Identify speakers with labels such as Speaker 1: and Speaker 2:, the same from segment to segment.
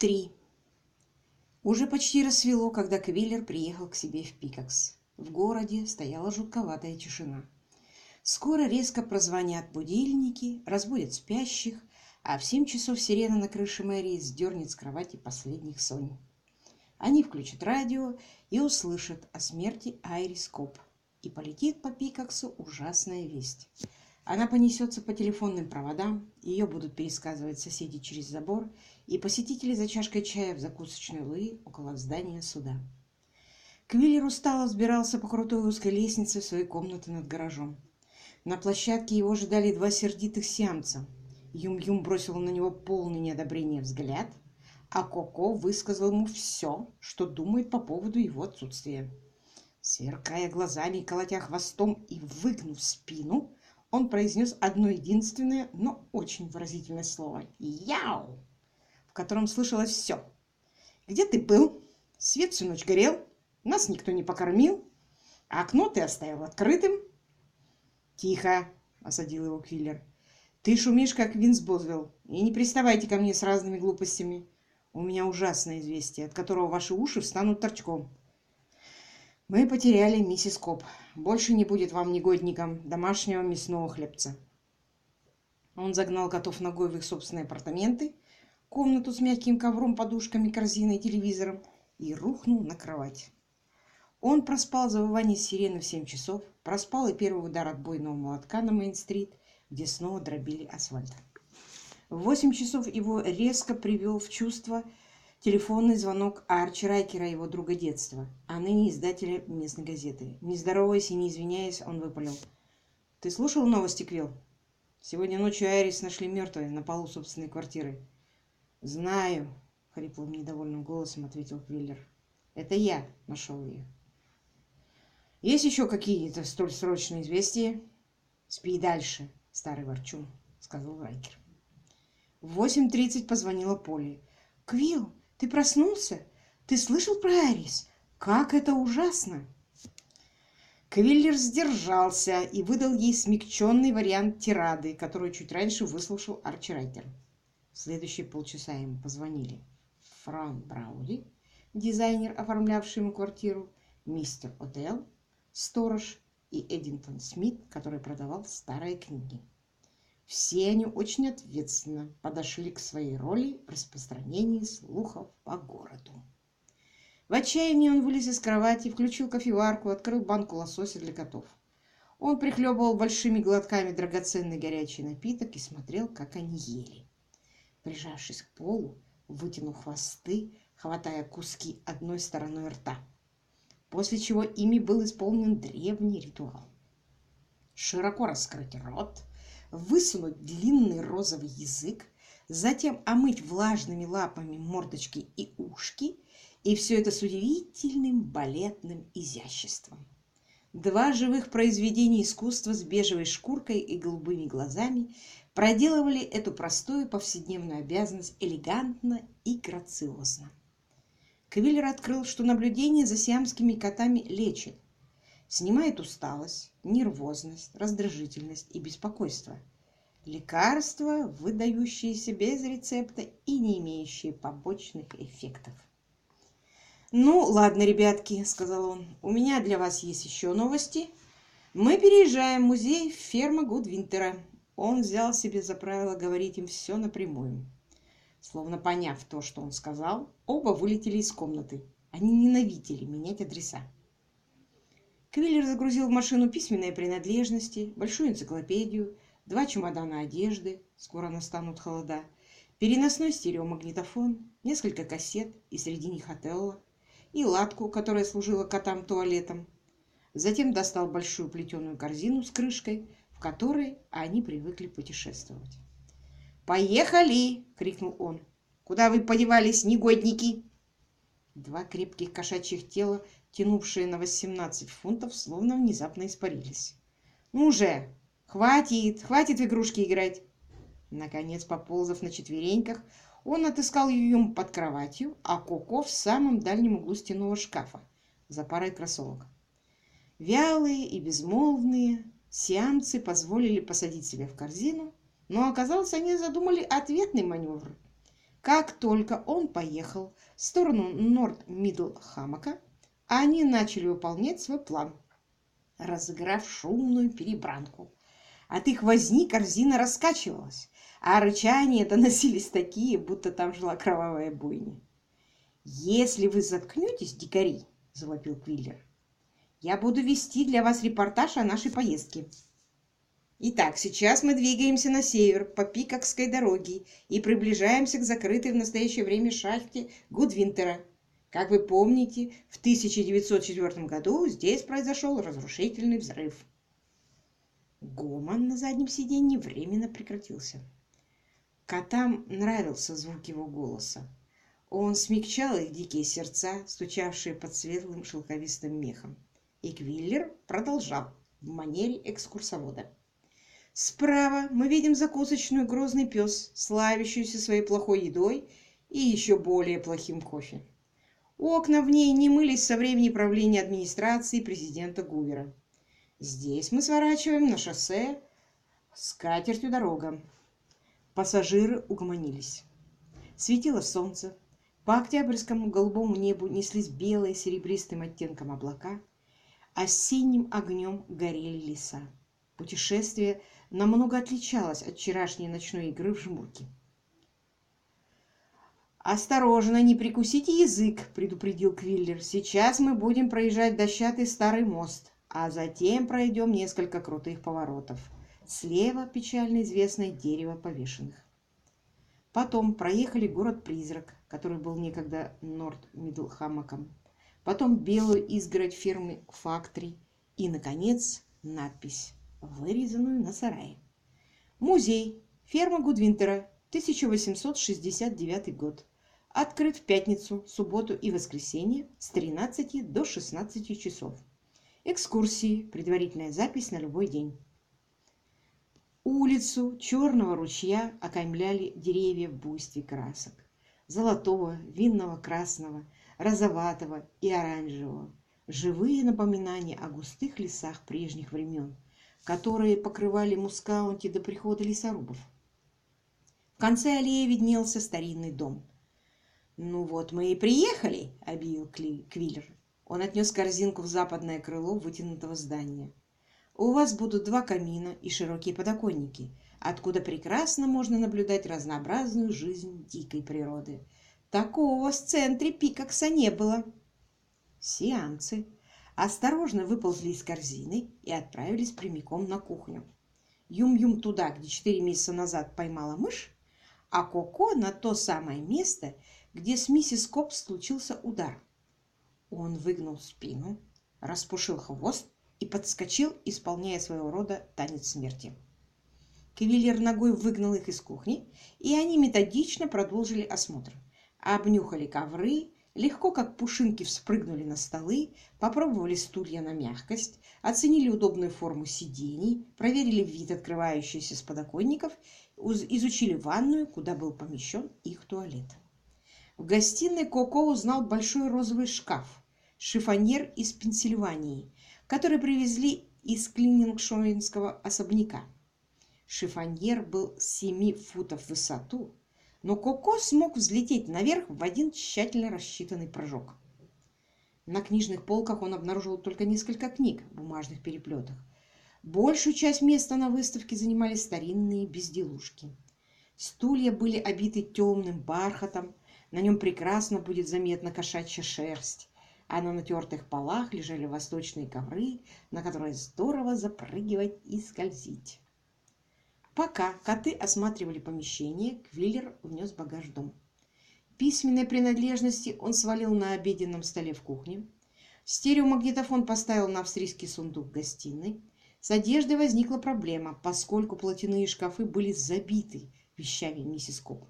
Speaker 1: Три. Уже почти рассвело, когда Квиллер приехал к себе в Пикакс. В городе стояла жутковатая тишина. Скоро резко прозвонят будильники, разбудят спящих, а в семь часов сирена на крыше мэрии сдернет с кровати последних сонь. Они включат радио и услышат о смерти Айрис Коп. И полетит по Пикаксу ужасная весть. Она понесется по телефонным проводам, ее будут пересказывать соседи через забор и посетители за чашкой чая в закусочной Луи около здания суда. Квиллер устало взбирался по крутой узкой лестнице в своей комнаты над гаражом. На площадке его ожидали два сердитых сиамца. Юм-Юм бросил на него полный неодобрения взгляд, а Коко высказал ему все, что думает по поводу его отсутствия. Сверкая глазами, колотя хвостом и выгнув спину, он произнес одно единственное, но очень выразительное слово «Яу!», в котором слышалось все. «Где ты был? Свет всю ночь горел, нас никто не покормил, а окно ты оставил открытым». «Тихо!» — осадил его Квиллер. «Ты шумишь, как Винс Бозвелл, и не приставайте ко мне с разными глупостями. У меня ужасное известие, от которого ваши уши встанут торчком». Мы потеряли миссис Коп. Больше не будет вам негодником домашнего мясного хлебца. Он загнал котов ногой в их собственные апартаменты, комнату с мягким ковром, подушками, корзиной, телевизором и рухнул на кровать. Он проспал завывание сирены в семь часов, проспал и первый удар отбойного молотка на Мейн-стрит, где снова дробили асфальт. В восемь часов его резко привел в чувство телефонный звонок Арчи Райкера, его друга детства, а ныне издателя местной газеты. Не здороваясь и не извиняясь, он выпалил. «Ты слушал новости, Квилл? Сегодня ночью Айрис нашли мертвой на полу собственной квартиры». «Знаю», — хриплым недовольным голосом ответил Квиллер. «Это я нашел ее». «Есть еще какие-то столь срочные известия?» «Спи дальше, старый ворчун», — сказал Райкер. В восемь тридцать позвонила Полли. «Квилл, ты проснулся? Ты слышал про Арис? Как это ужасно!» Квиллер сдержался и выдал ей смягченный вариант тирады, которую чуть раньше выслушал Арчи Райтер. В следующие полчаса ему позвонили Фран Браули, дизайнер, оформлявший ему квартиру, мистер Одел, сторож и Эдинтон Смит, который продавал старые книги. Все они очень ответственно подошли к своей роли в распространении слухов по городу. В отчаянии он вылез из кровати, включил кофеварку, открыл банку лосося для котов. Он прихлебывал большими глотками драгоценный горячий напиток и смотрел, как они ели. Прижавшись к полу, вытянув хвосты, хватая куски одной стороной рта. После чего ими был исполнен древний ритуал. Широко раскрыть рот, высунуть длинный розовый язык, затем омыть влажными лапами мордочки и ушки, и все это с удивительным балетным изяществом. Два живых произведения искусства с бежевой шкуркой и голубыми глазами проделывали эту простую повседневную обязанность элегантно и грациозно. Квиллер открыл, что наблюдение за сиамскими котами лечит, Снимает усталость, нервозность, раздражительность и беспокойство. Лекарства, выдающиеся без рецепта и не имеющие побочных эффектов. «Ну, ладно, ребятки», — сказал он, — «у меня для вас есть еще новости. Мы переезжаем в музей ферма Гудвинтера». Он взял себе за правило говорить им все напрямую. Словно поняв то, что он сказал, оба вылетели из комнаты. Они ненавидели менять адреса. Квиллер загрузил в машину письменные принадлежности, большую энциклопедию, два чемодана одежды, скоро настанут холода, переносной стереомагнитофон, несколько кассет, и среди них Отелло, и латку, которая служила котам туалетом. Затем достал большую плетеную корзину с крышкой, в которой они привыкли путешествовать. «Поехали!» — крикнул он. «Куда вы подевались, негодники?» Два крепких кошачьих тела тянувшие на 18 фунтов, словно внезапно испарились. «Ну же! Хватит! Хватит в игрушки играть!» Наконец, поползав на четвереньках, он отыскал Ююм под кроватью, а Коко в самом дальнем углу стенного шкафа за парой кроссовок. Вялые и безмолвные сиамцы позволили посадить себя в корзину, но оказалось, они задумали ответный маневр. Как только он поехал в сторону Норт-Мидл-Хаммока, они начали выполнять свой план, разыграв шумную перебранку. От их возни корзина раскачивалась, а рычания доносились такие, будто там шла кровавая бойня. «Если вы заткнетесь, дикари!» – завопил Квиллер. «Я буду вести для вас репортаж о нашей поездке». Итак, сейчас мы двигаемся на север по Пикокской дороге и приближаемся к закрытой в настоящее время шахте Гудвинтера. Как вы помните, в 1904 году здесь произошел разрушительный взрыв. Гомон на заднем сиденье временно прекратился. Котам нравился звук его голоса. Он смягчал их дикие сердца, стучавшие под светлым шелковистым мехом. И Квиллер продолжал в манере экскурсовода. Справа мы видим закусочную «Грозный пес», славящуюся своей плохой едой и еще более плохим кофе. Окна в ней не мылись со времени правления администрации президента Гувера. Здесь мы сворачиваем на шоссе с катертью дорога. Пассажиры угомонились. Светило солнце. По октябрьскому голубому небу неслись белые серебристым оттенком облака, синим огнем горели леса. Путешествие намного отличалась от вчерашней ночной игры в жмурки. «Осторожно, не прикусите язык», — предупредил Квиллер. «Сейчас мы будем проезжать дощатый старый мост, а затем пройдем несколько крутых поворотов. Слева печально известное дерево повешенных». Потом проехали город-призрак, который был некогда Норд-Мидлхаммаком. Потом белую изгородь фирмы «Фактори» и, наконец, надпись вырезанную на сарае. Музей. Ферма Гудвинтера. 1869 год. Открыт в пятницу, субботу и воскресенье с 13 до 16 часов. Экскурсии. Предварительная запись на любой день. Улицу Черного ручья окаймляли деревья в буйстве красок. Золотого, винного красного, розоватого и оранжевого. Живые напоминания о густых лесах прежних времен – которые покрывали Мускаунти до прихода лесорубов. В конце аллеи виднелся старинный дом. «Ну вот мы и приехали», — объявил Квиллер. Он отнес корзинку в западное крыло вытянутого здания. «У вас будут два камина и широкие подоконники, откуда прекрасно можно наблюдать разнообразную жизнь дикой природы. Такого в центре Пикакса не было». Сеансы осторожно выползли из корзины и отправились прямиком на кухню. Юм-Юм туда, где четыре месяца назад поймала мышь, а Коко на то самое место, где с миссис Копс случился удар. Он выгнул спину, распушил хвост и подскочил, исполняя своего рода танец смерти. Кавиллер ногой выгнал их из кухни, и они методично продолжили осмотр. Обнюхали ковры, легко как пушинки вспрыгнули на столы, попробовали стулья на мягкость, оценили удобную форму сидений, проверили вид, открывающийся с подоконников, изучили ванную, куда был помещен их туалет. В гостиной Коко узнал большой розовый шкаф, шифоньер из Пенсильвании, который привезли из клинингшоинского особняка. Шифоньер был 7 футов в высоту, но Коко смог взлететь наверх в один тщательно рассчитанный прыжок. На книжных полках он обнаружил только несколько книг в бумажных переплетах. Большую часть места на выставке занимали старинные безделушки. Стулья были обиты темным бархатом, на нем прекрасно будет заметна кошачья шерсть, а на натертых полах лежали восточные ковры, на которые здорово запрыгивать и скользить. Пока коты осматривали помещение, Квиллер внес багаж в дом. Письменные принадлежности он свалил на обеденном столе в кухне. Стереомагнитофон поставил на австрийский сундук в гостиной. С одеждой возникла проблема, поскольку платяные шкафы были забиты вещами миссис Коп.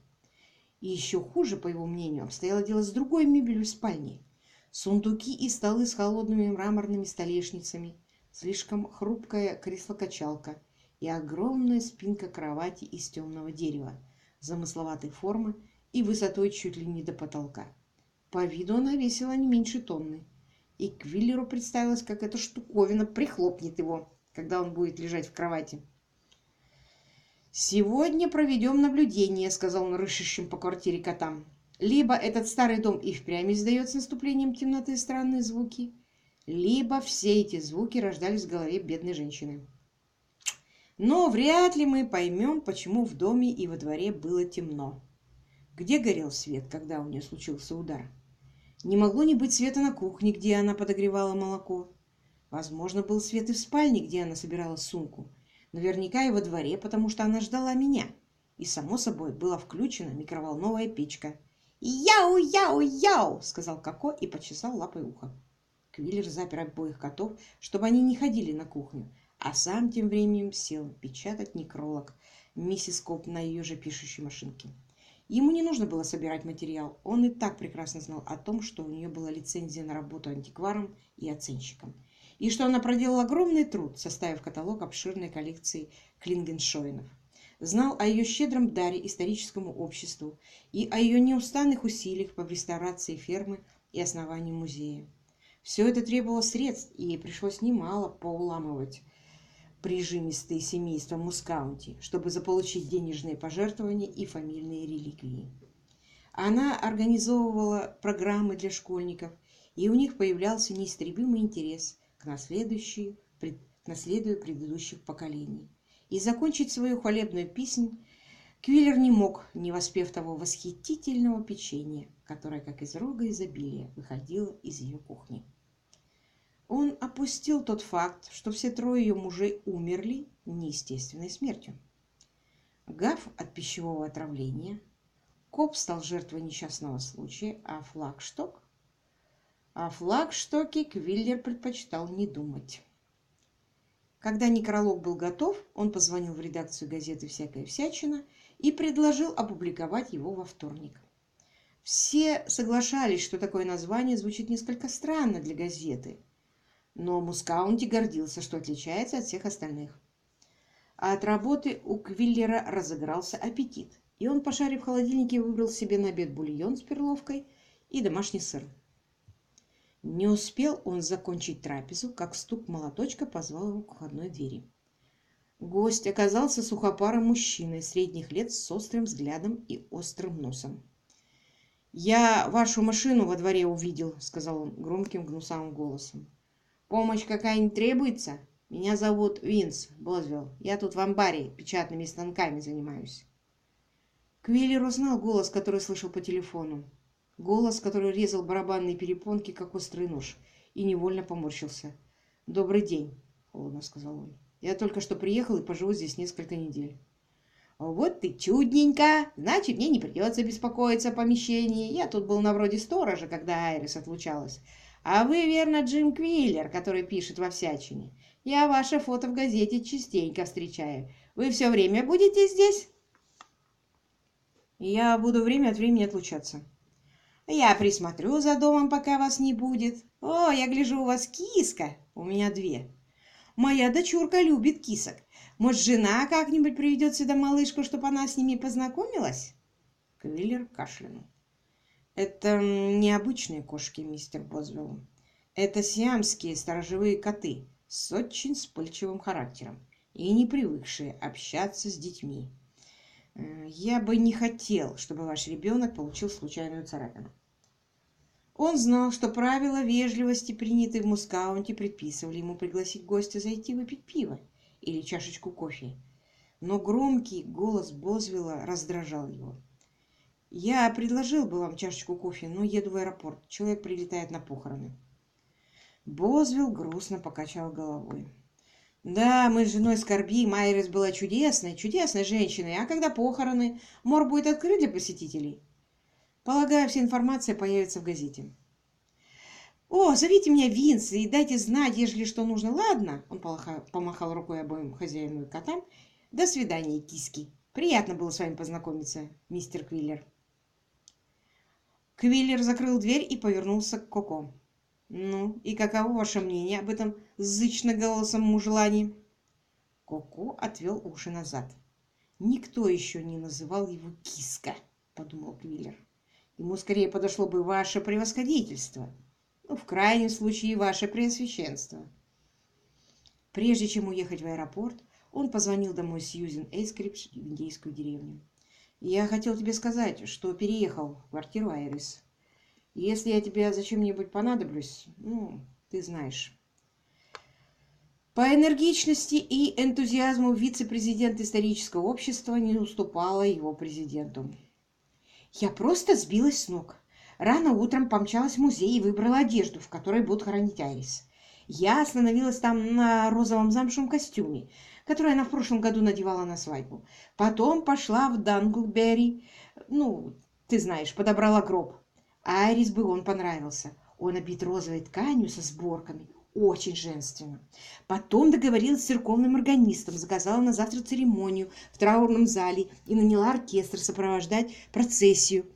Speaker 1: И еще хуже, по его мнению, обстояло дело с другой мебелью в спальне. Сундуки и столы с холодными мраморными столешницами, слишком хрупкая кресло-качалка – и огромная спинка кровати из темного дерева, замысловатой формы и высотой чуть ли не до потолка. По виду она весила не меньше тонны, и Квиллеру представилось, как эта штуковина прихлопнет его, когда он будет лежать в кровати. «Сегодня проведем наблюдение», — сказал он рыщущим по квартире котам. «Либо этот старый дом и впрямь издает с наступлением темноты странные звуки, либо все эти звуки рождались в голове бедной женщины. Но вряд ли мы поймем, почему в доме и во дворе было темно. Где горел свет, когда у нее случился удар? Не могло не быть света на кухне, где она подогревала молоко. Возможно, был свет и в спальне, где она собирала сумку. Наверняка и во дворе, потому что она ждала меня. И, само собой, была включена микроволновая печка. «Яу, яу, яу!» — сказал Коко и почесал лапой ухо. Квиллер запер обоих котов, чтобы они не ходили на кухню, а сам тем временем сел печатать некролог миссис Коп на ее же пишущей машинке. Ему не нужно было собирать материал, он и так прекрасно знал о том, что у нее была лицензия на работу антикваром и оценщиком, и что она проделала огромный труд, составив каталог обширной коллекции клингеншоинов. Знал о ее щедром даре историческому обществу и о ее неустанных усилиях по реставрации фермы и основанию музея. Все это требовало средств, и ей пришлось немало поуламывать прижимистые семейства Мускаунти, чтобы заполучить денежные пожертвования и фамильные реликвии. Она организовывала программы для школьников, и у них появлялся неистребимый интерес к наследующему, к наследию предыдущих поколений. И закончить свою хвалебную песнь Квиллер не мог, не воспев того восхитительного печенья, которое, как из рога изобилия, выходило из ее кухни. Он опустил тот факт, что все трое ее мужей умерли неестественной смертью. Гав от пищевого отравления, Коп стал жертвой несчастного случая, а Флагшток... О Флагштоке Квиллер предпочитал не думать. Когда некролог был готов, он позвонил в редакцию газеты «Всякая всячина» и предложил опубликовать его во вторник. Все соглашались, что такое название звучит несколько странно для газеты, но Мускаунти гордился, что отличается от всех остальных. А от работы у Квиллера разыгрался аппетит, и он, пошарив в холодильнике, выбрал себе на обед бульон с перловкой и домашний сыр. Не успел он закончить трапезу, как стук молоточка позвал его к входной двери. Гость оказался сухопарым мужчиной средних лет с острым взглядом и острым носом. «Я вашу машину во дворе увидел», — сказал он громким гнусавым голосом. «Помощь какая-нибудь требуется? Меня зовут Винс Бозвелл. Я тут в амбаре печатными станками занимаюсь». Квиллер узнал голос, который слышал по телефону. Голос, который резал барабанные перепонки, как острый нож, и невольно поморщился. «Добрый день», — холодно сказал он. Я только что приехал и поживу здесь несколько недель. Вот ты чудненько. Значит, мне не придется беспокоиться о помещении. Я тут был на вроде сторожа, когда Айрис отлучалась. А вы, верно, Джим Квиллер, который пишет во всячине. Я ваше фото в газете частенько встречаю. Вы все время будете здесь? Я буду время от времени отлучаться. Я присмотрю за домом, пока вас не будет. О, я гляжу, у вас киска. У меня две. Моя дочурка любит кисок. Может, жена как-нибудь приведет сюда малышку, чтобы она с ними познакомилась?» Квиллер кашлянул. «Это необычные кошки, мистер Бозвелл. Это сиамские сторожевые коты с очень вспыльчивым характером и не привыкшие общаться с детьми. Э, я бы не хотел, чтобы ваш ребенок получил случайную царапину. Он знал, что правила вежливости, принятые в Мускаунте, предписывали ему пригласить гостя зайти выпить пиво или чашечку кофе. Но громкий голос Бозвилла раздражал его. «Я предложил бы вам чашечку кофе, но еду в аэропорт. Человек прилетает на похороны». Бозвилл грустно покачал головой. «Да, мы с женой скорбим. Айрис была чудесной, чудесной женщиной. А когда похороны? Морг будет открыт для посетителей?» Полагаю, вся информация появится в газете. «О, зовите меня Винс и дайте знать, ежели что нужно. Ладно?» Он помахал рукой обоим хозяину и котам. «До свидания, киски. Приятно было с вами познакомиться, мистер Квиллер». Квиллер закрыл дверь и повернулся к Коко. «Ну, и каково ваше мнение об этом зычно голосом мужелани?» Коко отвел уши назад. «Никто еще не называл его киска», — подумал Квиллер. Ему скорее подошло бы ваше превосходительство, ну, в крайнем случае, ваше преосвященство. Прежде чем уехать в аэропорт, Он позвонил домой Сьюзен Эйскрипш в индейскую деревню. «Я хотел тебе сказать, что переехал в квартиру Айрис. Если я тебе зачем-нибудь понадоблюсь, ну, ты знаешь». По энергичности и энтузиазму вице-президент исторического общества не уступала его президенту. «Я просто сбилась с ног. Рано утром помчалась в музей и выбрала одежду, в которой будут хоронить Айрис. Я остановилась там на розовом замшевом костюме, который она в прошлом году надевала на свадьбу. Потом пошла в Данглберри, ну, ты знаешь, подобрала гроб. Айрис бы он понравился. Он обит розовой тканью со сборками. Очень женственно. Потом договорилась с церковным органистом, заказала на завтра церемонию в траурном зале и наняла оркестр сопровождать процессию.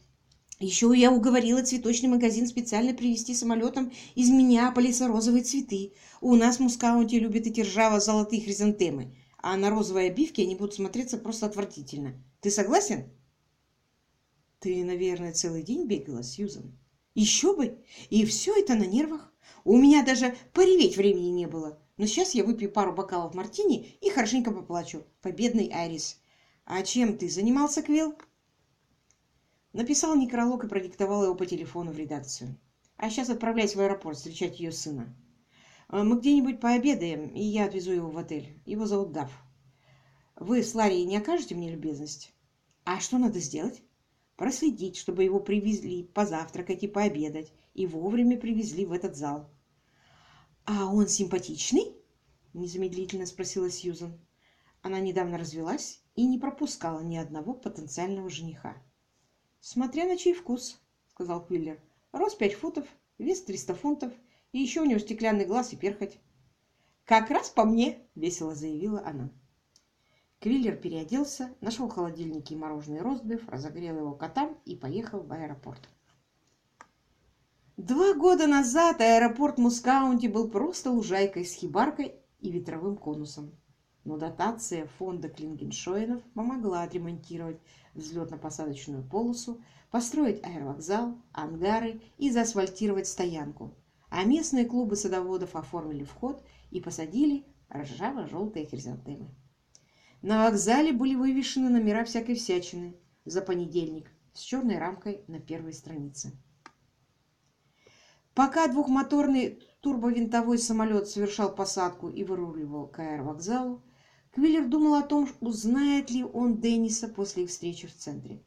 Speaker 1: Еще я уговорила цветочный магазин специально привезти самолетом из Миннеаполиса розовые цветы. У нас в Мускаунте любят эти ржаво-золотые хризантемы, а на розовой обивке они будут смотреться просто отвратительно. Ты согласен? Ты, наверное, целый день бегала, Сьюзан. Еще бы! И все это на нервах. У меня даже пореветь времени не было. Но сейчас я выпью пару бокалов мартини и хорошенько поплачу. Победный Айрис. А чем ты занимался, Квилл? Написал некролог и продиктовал его по телефону в редакцию. А сейчас отправляйся в аэропорт встречать ее сына. А, мы где-нибудь пообедаем, и я отвезу его в отель. Его зовут Дав. Вы с Ларри не окажете мне любезность? А что надо сделать? Проследить, чтобы его привезли позавтракать и пообедать, и вовремя привезли в этот зал. «А он симпатичный?» – незамедлительно спросила Сьюзан. Она недавно развелась и не пропускала ни одного потенциального жениха. «Смотря на чей вкус», — сказал Квиллер. «Рост пять футов, вес триста фунтов, и еще у него стеклянный глаз и перхоть». «Как раз по мне», — весело заявила она. Квиллер переоделся, нашел в холодильнике мороженое ростбиф, разогрел его котам и поехал в аэропорт. Два года назад аэропорт Мускаунти был просто лужайкой с хибаркой и ветровым конусом. Но дотация фонда Клингеншоинов помогла отремонтировать взлетно-посадочную полосу, построить аэровокзал, ангары и заасфальтировать стоянку. А местные клубы садоводов оформили вход и посадили ржаво-желтые хризантемы. На вокзале были вывешены номера всякой всячины за понедельник с черной рамкой на первой странице. Пока двухмоторный турбовинтовой самолет совершал посадку и выруливал к аэровокзалу, Квиллер думал о том, узнает ли он Денниса после их встречи в центре.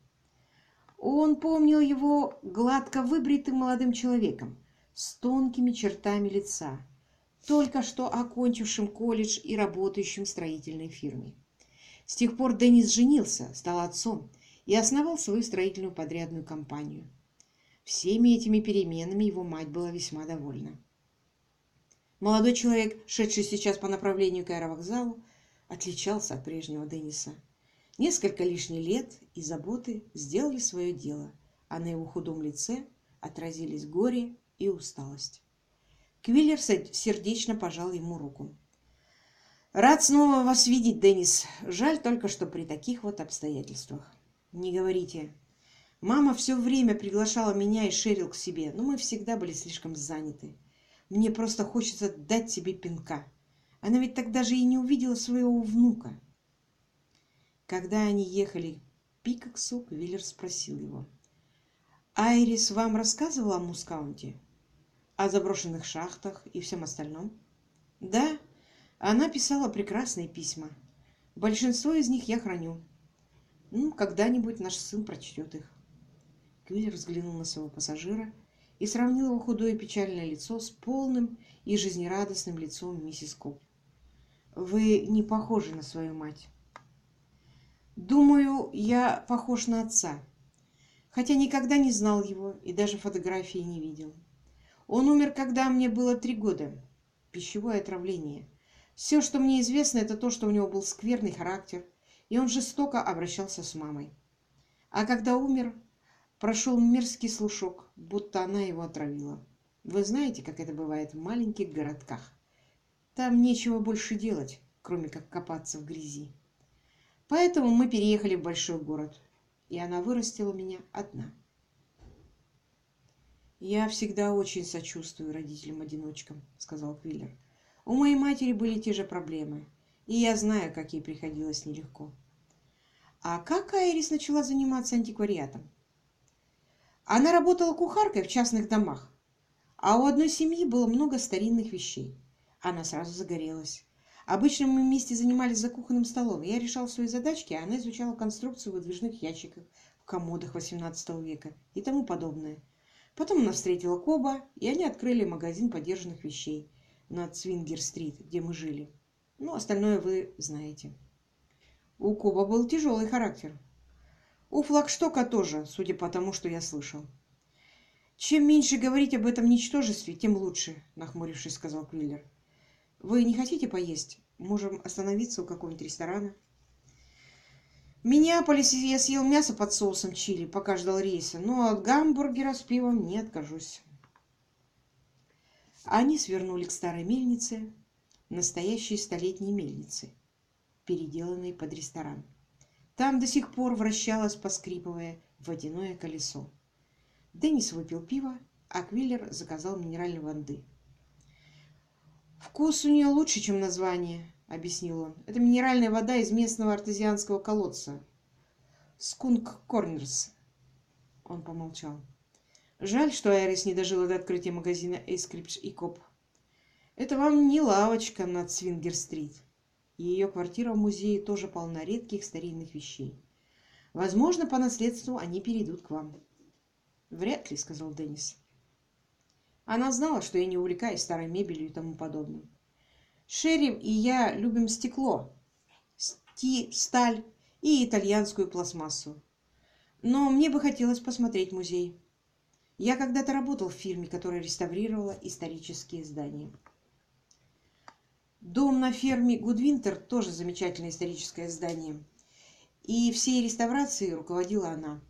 Speaker 1: Он помнил его гладко выбритым молодым человеком с тонкими чертами лица, только что окончившим колледж и работающим в строительной фирме. С тех пор Деннис женился, стал отцом и основал свою строительную подрядную компанию. Всеми этими переменами его мать была весьма довольна. Молодой человек, шедший сейчас по направлению к аэровокзалу, отличался от прежнего Денниса. Несколько лишних лет и заботы сделали свое дело, а на его худом лице отразились горе и усталость. Квиллер сердечно пожал ему руку. «Рад снова вас видеть, Деннис. Жаль только, что при таких вот обстоятельствах. Не говорите. Мама все время приглашала меня и Шерил к себе, но мы всегда были слишком заняты. Мне просто хочется дать себе пинка. Она ведь тогда же и не увидела своего внука. Когда они ехали к Пикаксу, Квиллер спросил его. «Айрис вам рассказывала о Мускаунте? О заброшенных шахтах и всем остальном?» «Да, она писала прекрасные письма. Большинство из них я храню. Ну, когда-нибудь наш сын прочтет их». Квиллер взглянул на своего пассажира и сравнил его худое печальное лицо с полным и жизнерадостным лицом миссис Коп. Вы не похожи на свою мать. Думаю, я похож на отца, хотя никогда не знал его и даже фотографии не видел. Он умер, когда мне было три года. Пищевое отравление. Все, что мне известно, это то, что у него был скверный характер, и он жестоко обращался с мамой. А когда умер, прошел мерзкий слушок, будто она его отравила. Вы знаете, как это бывает в маленьких городках. Там нечего больше делать, кроме как копаться в грязи. Поэтому мы переехали в большой город, и она вырастила меня одна. «Я всегда очень сочувствую родителям-одиночкам», — сказал Квиллер. «У моей матери были те же проблемы. И я знаю, как ей приходилось нелегко. А как Айрис начала заниматься антиквариатом? Она работала кухаркой в частных домах, а у одной семьи было много старинных вещей. Она сразу загорелась. Обычно мы вместе занимались за кухонным столом. Я решал свои задачки, а она изучала конструкцию выдвижных ящиков в комодах XVIII века и тому подобное. Потом она встретила Коба, и они открыли магазин подержанных вещей на Цвингер-стрит, где мы жили. Ну, остальное вы знаете. У Коба был тяжелый характер. У Флагштока тоже, судя по тому, что я слышал. «Чем меньше говорить об этом ничтожестве, тем лучше», — нахмурившись, сказал Квиллер. «Вы не хотите поесть? Можем остановиться у какого-нибудь ресторана». В Миннеаполисе я съел мясо под соусом чили, пока ждал рейса, но от гамбургера с пивом не откажусь. Они свернули к старой мельнице, настоящей столетней мельнице, переделанной под ресторан. Там до сих пор вращалось, поскрипывая, водяное колесо. Деннис выпил пиво, а Квиллер заказал минеральной воды. «Вкус у нее лучше, чем название», — объяснил он. «Это минеральная вода из местного артезианского колодца. Скунк Корнерс». Он помолчал. «Жаль, что Айрис не дожила до открытия магазина Эйскрипш и Коп. Это вам не лавочка на Цвингер-стрит. Ее квартира в музее тоже полна редких старинных вещей. Возможно, по наследству они перейдут к вам. Вряд ли, сказал Деннис. Она знала, что я не увлекаюсь старой мебелью и тому подобным. Шерри и я любим стекло, сти, сталь и итальянскую пластмассу. Но мне бы хотелось посмотреть музей. Я когда-то работал в фирме, которая реставрировала исторические здания. Дом на ферме Гудвинтер тоже замечательное историческое здание. И всей реставрацией руководила она.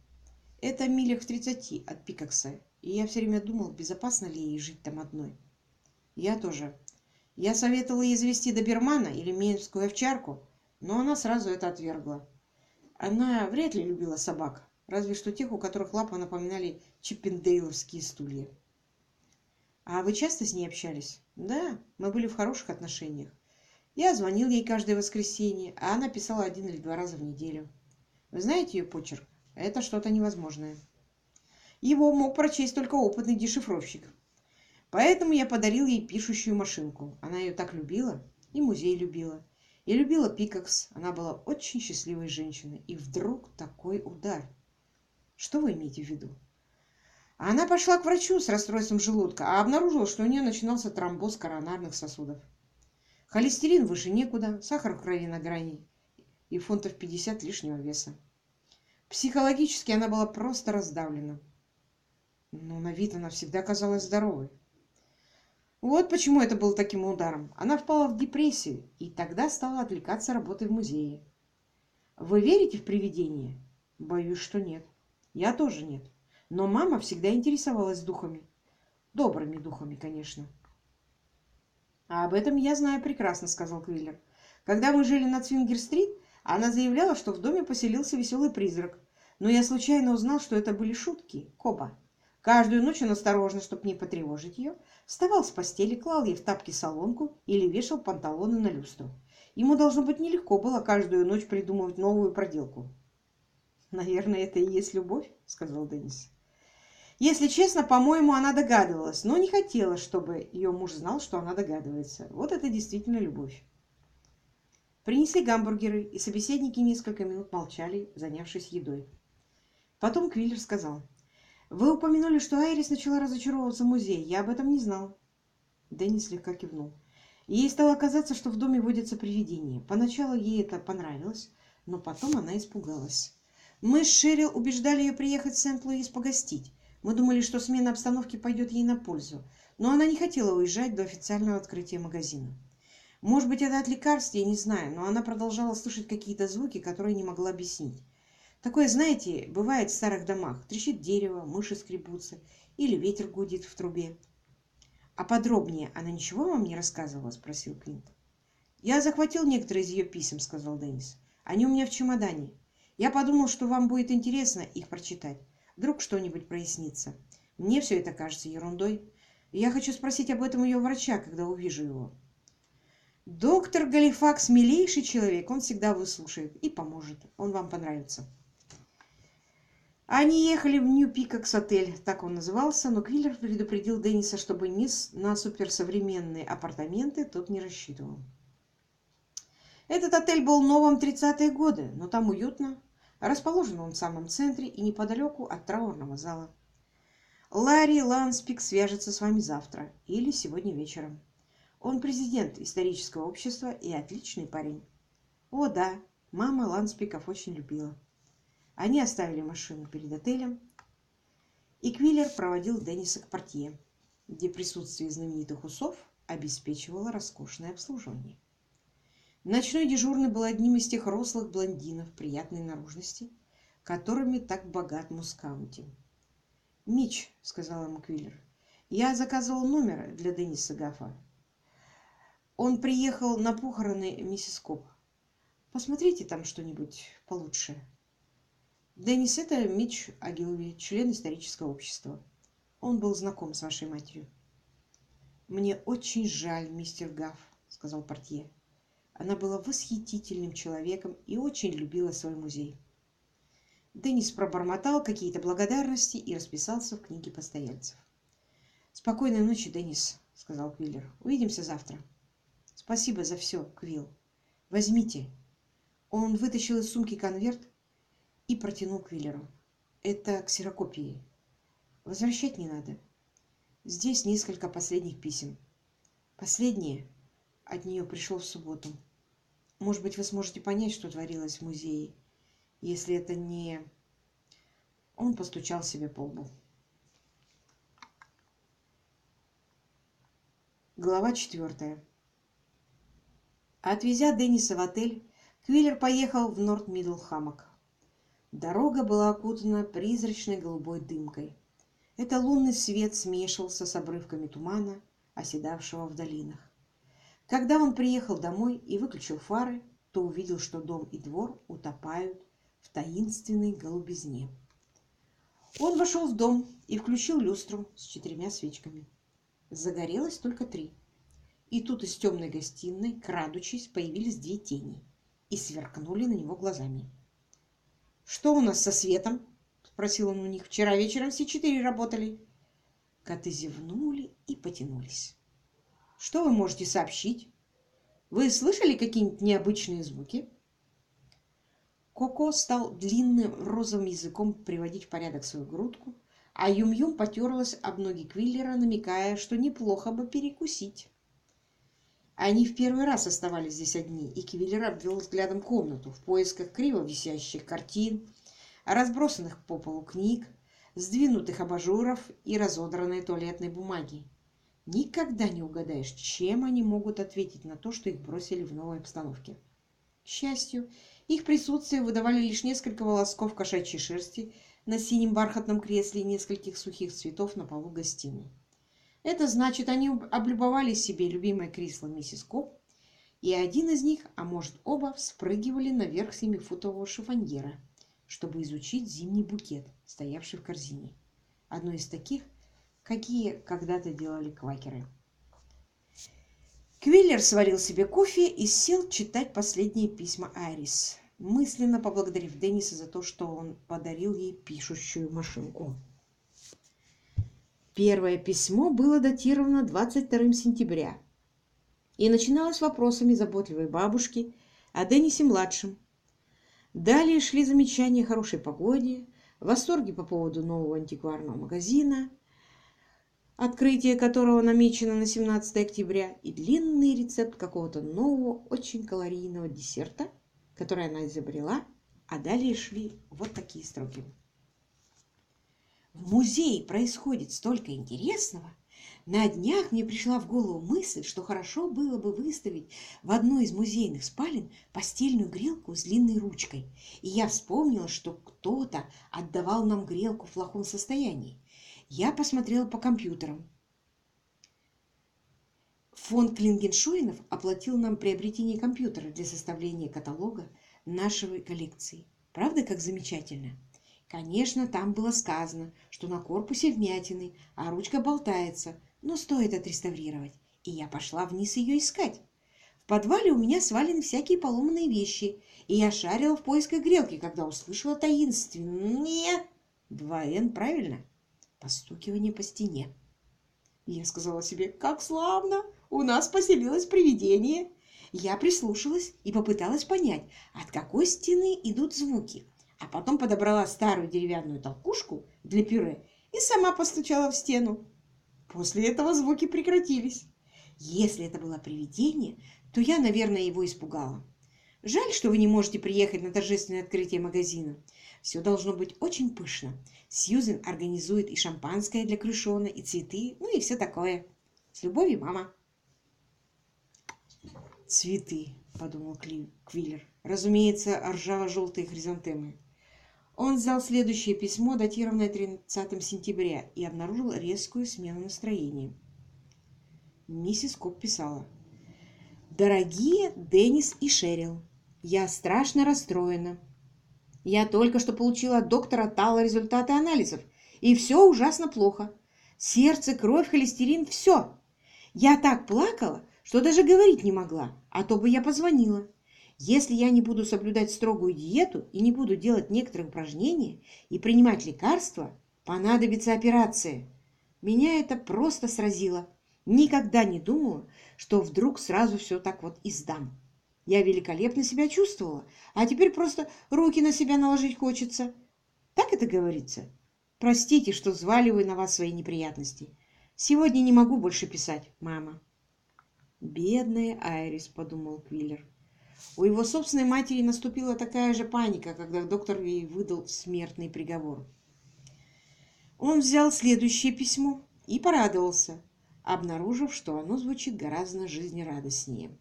Speaker 1: Это милях в тридцати от Пикакса, и я все время думал, безопасно ли ей жить там одной. Я тоже. Я советовал ей завести добермана или менскую овчарку, но она сразу это отвергла. Она вряд ли любила собак, разве что тех, у которых лапы напоминали чиппендейловские стулья. А вы часто с ней общались? Да, мы были в хороших отношениях. Я звонил ей каждое воскресенье, а она писала один или два раза в неделю. Вы знаете ее почерк? Это что-то невозможное. Его мог прочесть только опытный дешифровщик. Поэтому я подарил ей пишущую машинку. Она ее так любила, и музей любила. И любила Пикакс. Она была очень счастливой женщиной. И вдруг такой удар. Что вы имеете в виду? Она пошла к врачу с расстройством желудка, а обнаружила, что у нее начинался тромбоз коронарных сосудов. Холестерин выше некуда, сахар в крови на грани и фунтов 50 лишнего веса. Психологически она была просто раздавлена. Но на вид она всегда казалась здоровой. Вот почему это было таким ударом. Она впала в депрессию и тогда стала отвлекаться работой в музее. Вы верите в привидения? Боюсь, что нет. Я тоже нет. Но мама всегда интересовалась духами. Добрыми духами, конечно. «А об этом я знаю прекрасно», — сказал Квиллер. «Когда мы жили на Цвингер-стрит, она заявляла, что в доме поселился веселый призрак. Но я случайно узнал, что это были шутки, Коба. Каждую ночь он осторожно, чтобы не потревожить ее, вставал с постели, клал ей в тапки солонку или вешал панталоны на люстру. Ему, должно быть, нелегко было каждую ночь придумывать новую проделку. «Наверное, это и есть любовь», — сказал Деннис. Если честно, по-моему, она догадывалась, но не хотела, чтобы ее муж знал, что она догадывается. Вот это действительно любовь. Принесли гамбургеры, и собеседники несколько минут молчали, занявшись едой. Потом Квиллер сказал, «Вы упомянули, что Айрис начала разочаровываться в музее. Я об этом не знал». Дэнни слегка кивнул. Ей стало казаться, что в доме водятся привидения. Поначалу ей это понравилось, но потом она испугалась. Мы с Шерил убеждали ее приехать в Сент-Луис погостить. Мы думали, что смена обстановки пойдет ей на пользу, но она не хотела уезжать до официального открытия магазина. Может быть, это от лекарств, я не знаю, но она продолжала слышать какие-то звуки, которые не могла объяснить. Такое, знаете, бывает в старых домах. Трещит дерево, мыши скребутся или ветер гудит в трубе. «А подробнее она ничего вам не рассказывала?» – спросил Клинт. «Я захватил некоторые из ее писем», – сказал Деннис. «Они у меня в чемодане. Я подумал, что вам будет интересно их прочитать. Вдруг что-нибудь прояснится. Мне все это кажется ерундой. я хочу спросить об этом ее врача, когда увижу его. Доктор Галифакс милейший человек, он всегда выслушает и поможет. Он вам понравится. Они ехали в Нью-Пикакс отель, так он назывался, но Квиллер предупредил Денниса, чтобы ни на суперсовременные апартаменты тот не рассчитывал. Этот отель был новым 30-е годы, но там уютно. Расположен он в самом центре и неподалеку от траурного зала. Ларри Ланспик свяжется с вами завтра или сегодня вечером. Он президент исторического общества и отличный парень. О, да, мама Ланспиков очень любила. Они оставили машину перед отелем, и Квиллер проводил Денниса к портье, где присутствие знаменитых усов обеспечивало роскошное обслуживание. Ночной дежурный был одним из тех рослых блондинов приятной наружности, которыми так богат Мускаунти. «Мич», — сказал ему Квиллер, — «я заказывал номер для Денниса Гафа. Он приехал на похороны миссис Коп. Посмотрите там что-нибудь получше». Деннис – это Мич Агилви, член исторического общества. Он был знаком с вашей матерью. «Мне очень жаль, мистер Гафф», – сказал портье. Она была восхитительным человеком и очень любила свой музей. Деннис пробормотал какие-то благодарности и расписался в книге постояльцев. «Спокойной ночи, Деннис», — сказал Квиллер. «Увидимся завтра». «Спасибо за все, Квилл. Возьмите». Он вытащил из сумки конверт и протянул Квиллеру. «Это ксерокопии. Возвращать не надо. Здесь несколько последних писем. Последнее от нее пришло в субботу. Может быть, вы сможете понять, что творилось в музее, если это не...» Он постучал себе по лбу. Глава четвертая. Отвезя Денниса в отель, Квиллер поехал в Норт-Мидл-Хаммок. Дорога была окутана призрачной голубой дымкой. Это лунный свет смешивался с обрывками тумана, оседавшего в долинах. Когда он приехал домой и выключил фары, то увидел, что дом и двор утопают в таинственной голубизне. Он вошел в дом и включил люстру с четырьмя свечками. Загорелось только три. И тут из темной гостиной, крадучись, появились две тени и сверкнули на него глазами. «Что у нас со светом?» — спросил он у них. «Вчера вечером все четыре работали». Коты зевнули и потянулись. «Что вы можете сообщить? Вы слышали какие-нибудь необычные звуки?» Коко стал длинным розовым языком приводить в порядок свою грудку, а Юм-Юм потерлась об ноги Квиллера, намекая, что неплохо бы перекусить. Они в первый раз оставались здесь одни, и Квиллер обвел взглядом комнату в поисках криво висящих картин, разбросанных по полу книг, сдвинутых абажуров и разодранной туалетной бумаги. Никогда не угадаешь, чем они могут ответить на то, что их бросили в новой обстановке. К счастью, их присутствие выдавали лишь несколько волосков кошачьей шерсти на синем бархатном кресле и нескольких сухих цветов на полу гостиной. Это значит, они облюбовали себе любимое кресло миссис Коп, и один из них, а может оба, вспрыгивали наверх семифутового шифоньера, чтобы изучить зимний букет, стоявший в корзине. Одно из таких, какие когда-то делали квакеры. Квиллер сварил себе кофе и сел читать последние письма Айрис, мысленно поблагодарив Денниса за то, что он подарил ей пишущую машинку. Первое письмо было датировано 22 сентября и начиналось вопросами заботливой бабушки о Деннисе-младшем. Далее шли замечания о хорошей погоде, восторги по поводу нового антикварного магазина, открытие которого намечено на 17 октября, и длинный рецепт какого-то нового, очень калорийного десерта, который она изобрела, а далее шли вот такие строки. В музее происходит столько интересного. На днях мне пришла в голову мысль, что хорошо было бы выставить в одной из музейных спален постельную грелку с длинной ручкой. И я вспомнила, что кто-то отдавал нам грелку в плохом состоянии. Я посмотрела по компьютерам. Фонд Клингеншоинов оплатил нам приобретение компьютера для составления каталога нашей коллекции. Правда, как замечательно? Конечно, там было сказано, что на корпусе вмятины, а ручка болтается, но стоит отреставрировать. И я пошла вниз ее искать. В подвале у меня свалены всякие поломанные вещи, и я шарила в поисках грелки, когда услышала таинственное... Два «Н» правильно? Постукивание по стене. Я сказала себе, как славно, у нас поселилось привидение. Я прислушалась и попыталась понять, от какой стены идут звуки, а потом подобрала старую деревянную толкушку для пюре и сама постучала в стену. После этого звуки прекратились. Если это было привидение, то я, наверное, его испугала. Жаль, что вы не можете приехать на торжественное открытие магазина. Все должно быть очень пышно. Сьюзен организует и шампанское для Крюшона, и цветы, ну и все такое. С любовью, мама. Цветы, подумал Квиллер. Разумеется, ржаво-желтые хризантемы. Он взял следующее письмо, датированное 30 сентября, и обнаружил резкую смену настроения. Миссис Коп писала. «Дорогие Деннис и Шерил, я страшно расстроена. Я только что получила от доктора Талла результаты анализов, и все ужасно плохо. Сердце, кровь, холестерин – все. Я так плакала, что даже говорить не могла, а то бы я позвонила. Если я не буду соблюдать строгую диету и не буду делать некоторые упражнения и принимать лекарства, понадобится операция. Меня это просто сразило. Никогда не думала, что вдруг сразу все так вот издам. Я великолепно себя чувствовала, а теперь просто руки на себя наложить хочется. Так это говорится? Простите, что взваливаю на вас свои неприятности. Сегодня не могу больше писать, мама. «Бедная Айрис», — подумал Квиллер. У его собственной матери наступила такая же паника, когда доктор ей выдал смертный приговор. Он взял следующее письмо и порадовался, обнаружив, что оно звучит гораздо жизнерадостнее.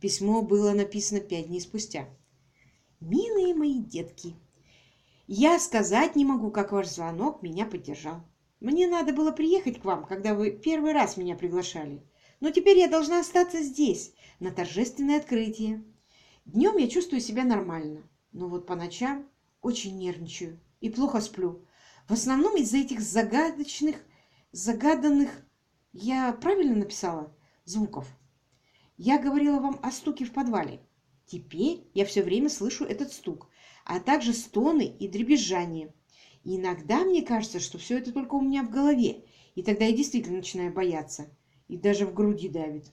Speaker 1: Письмо было написано пять дней спустя. «Милые мои детки, я сказать не могу, как ваш звонок меня поддержал. Мне надо было приехать к вам, когда вы первый раз меня приглашали. Но теперь я должна остаться здесь, на торжественное открытие. Днем я чувствую себя нормально, но вот по ночам очень нервничаю и плохо сплю. В основном из-за этих загадочных, загаданных, я правильно написала, звуков. Я говорила вам о стуке в подвале. Теперь я все время слышу этот стук, а также стоны и дребезжание. И иногда мне кажется, что все это только у меня в голове, и тогда я действительно начинаю бояться и даже в груди давит.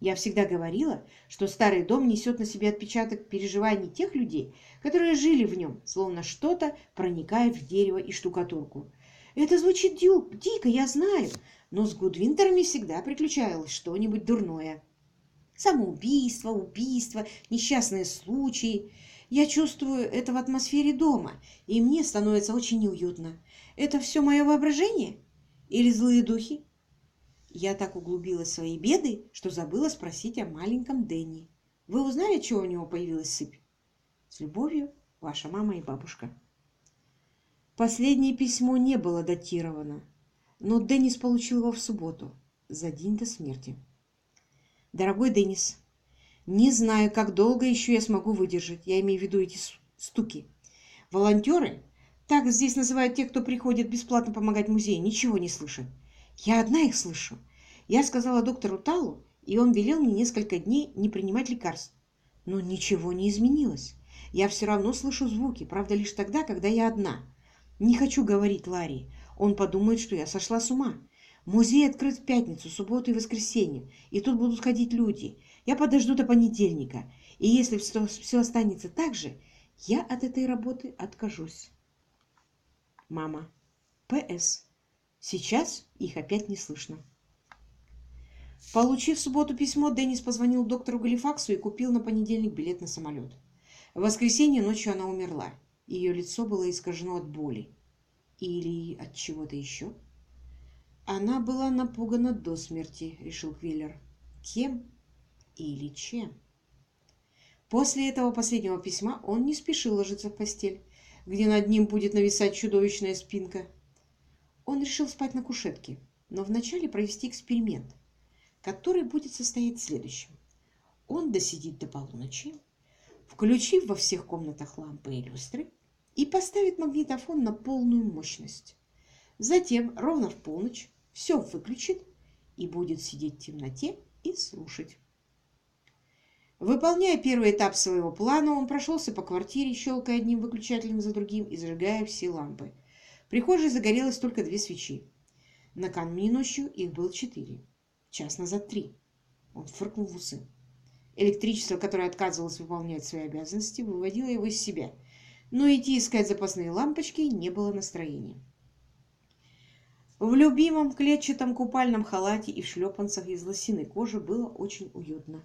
Speaker 1: Я всегда говорила, что старый дом несет на себе отпечаток переживаний тех людей, которые жили в нем, словно что-то проникает в дерево и штукатурку. Это звучит дю, дико, я знаю, но с Гудвинтерами всегда приключалось что-нибудь дурное. Самоубийство, убийство, несчастные случаи. Я чувствую это в атмосфере дома, и мне становится очень неуютно. Это все мое воображение? Или злые духи? Я так углубилась в свои беды, что забыла спросить о маленьком Дэнни. Вы узнали, чего у него появилась сыпь? С любовью, ваша мама и бабушка. Последнее письмо не было датировано, но Деннис получил его в субботу, за день до смерти. Дорогой Деннис, не знаю, как долго еще я смогу выдержать, я имею в виду эти стуки. Волонтеры, так здесь называют тех, кто приходит бесплатно помогать музею, ничего не слышат. Я одна их слышу. Я сказала доктору Талу, и он велел мне несколько дней не принимать лекарств. Но ничего не изменилось. Я все равно слышу звуки, правда, лишь тогда, когда я одна. Не хочу говорить Ларри. Он подумает, что я сошла с ума. Музей открыт в пятницу, субботу и воскресенье, и тут будут ходить люди. Я подожду до понедельника, и если все останется так же, я от этой работы откажусь. Мама. П.С. Сейчас их опять не слышно. Получив в субботу письмо, Деннис позвонил доктору Галифаксу и купил на понедельник билет на самолет. В воскресенье ночью она умерла. Ее лицо было искажено от боли. Или от чего-то еще. Она была напугана до смерти, решил Квиллер. Кем или чем? После этого последнего письма он не спешил ложиться в постель, где над ним будет нависать чудовищная спинка. Он решил спать на кушетке, но вначале провести эксперимент – который будет состоять в следующем. Он досидит до полуночи, включив во всех комнатах лампы и люстры, и поставит магнитофон на полную мощность. Затем ровно в полночь все выключит и будет сидеть в темноте и слушать. Выполняя первый этап своего плана, он прошелся по квартире, щелкая одним выключателем за другим и зажигая все лампы. В прихожей загорелось только две свечи. Накануне ночью их было четыре. Час назад три. Он фыркнул в усы. Электричество, которое отказывалось выполнять свои обязанности, выводило его из себя. Но идти искать запасные лампочки не было настроения. В любимом клетчатом купальном халате и в шлепанцах из лосиной кожи было очень уютно.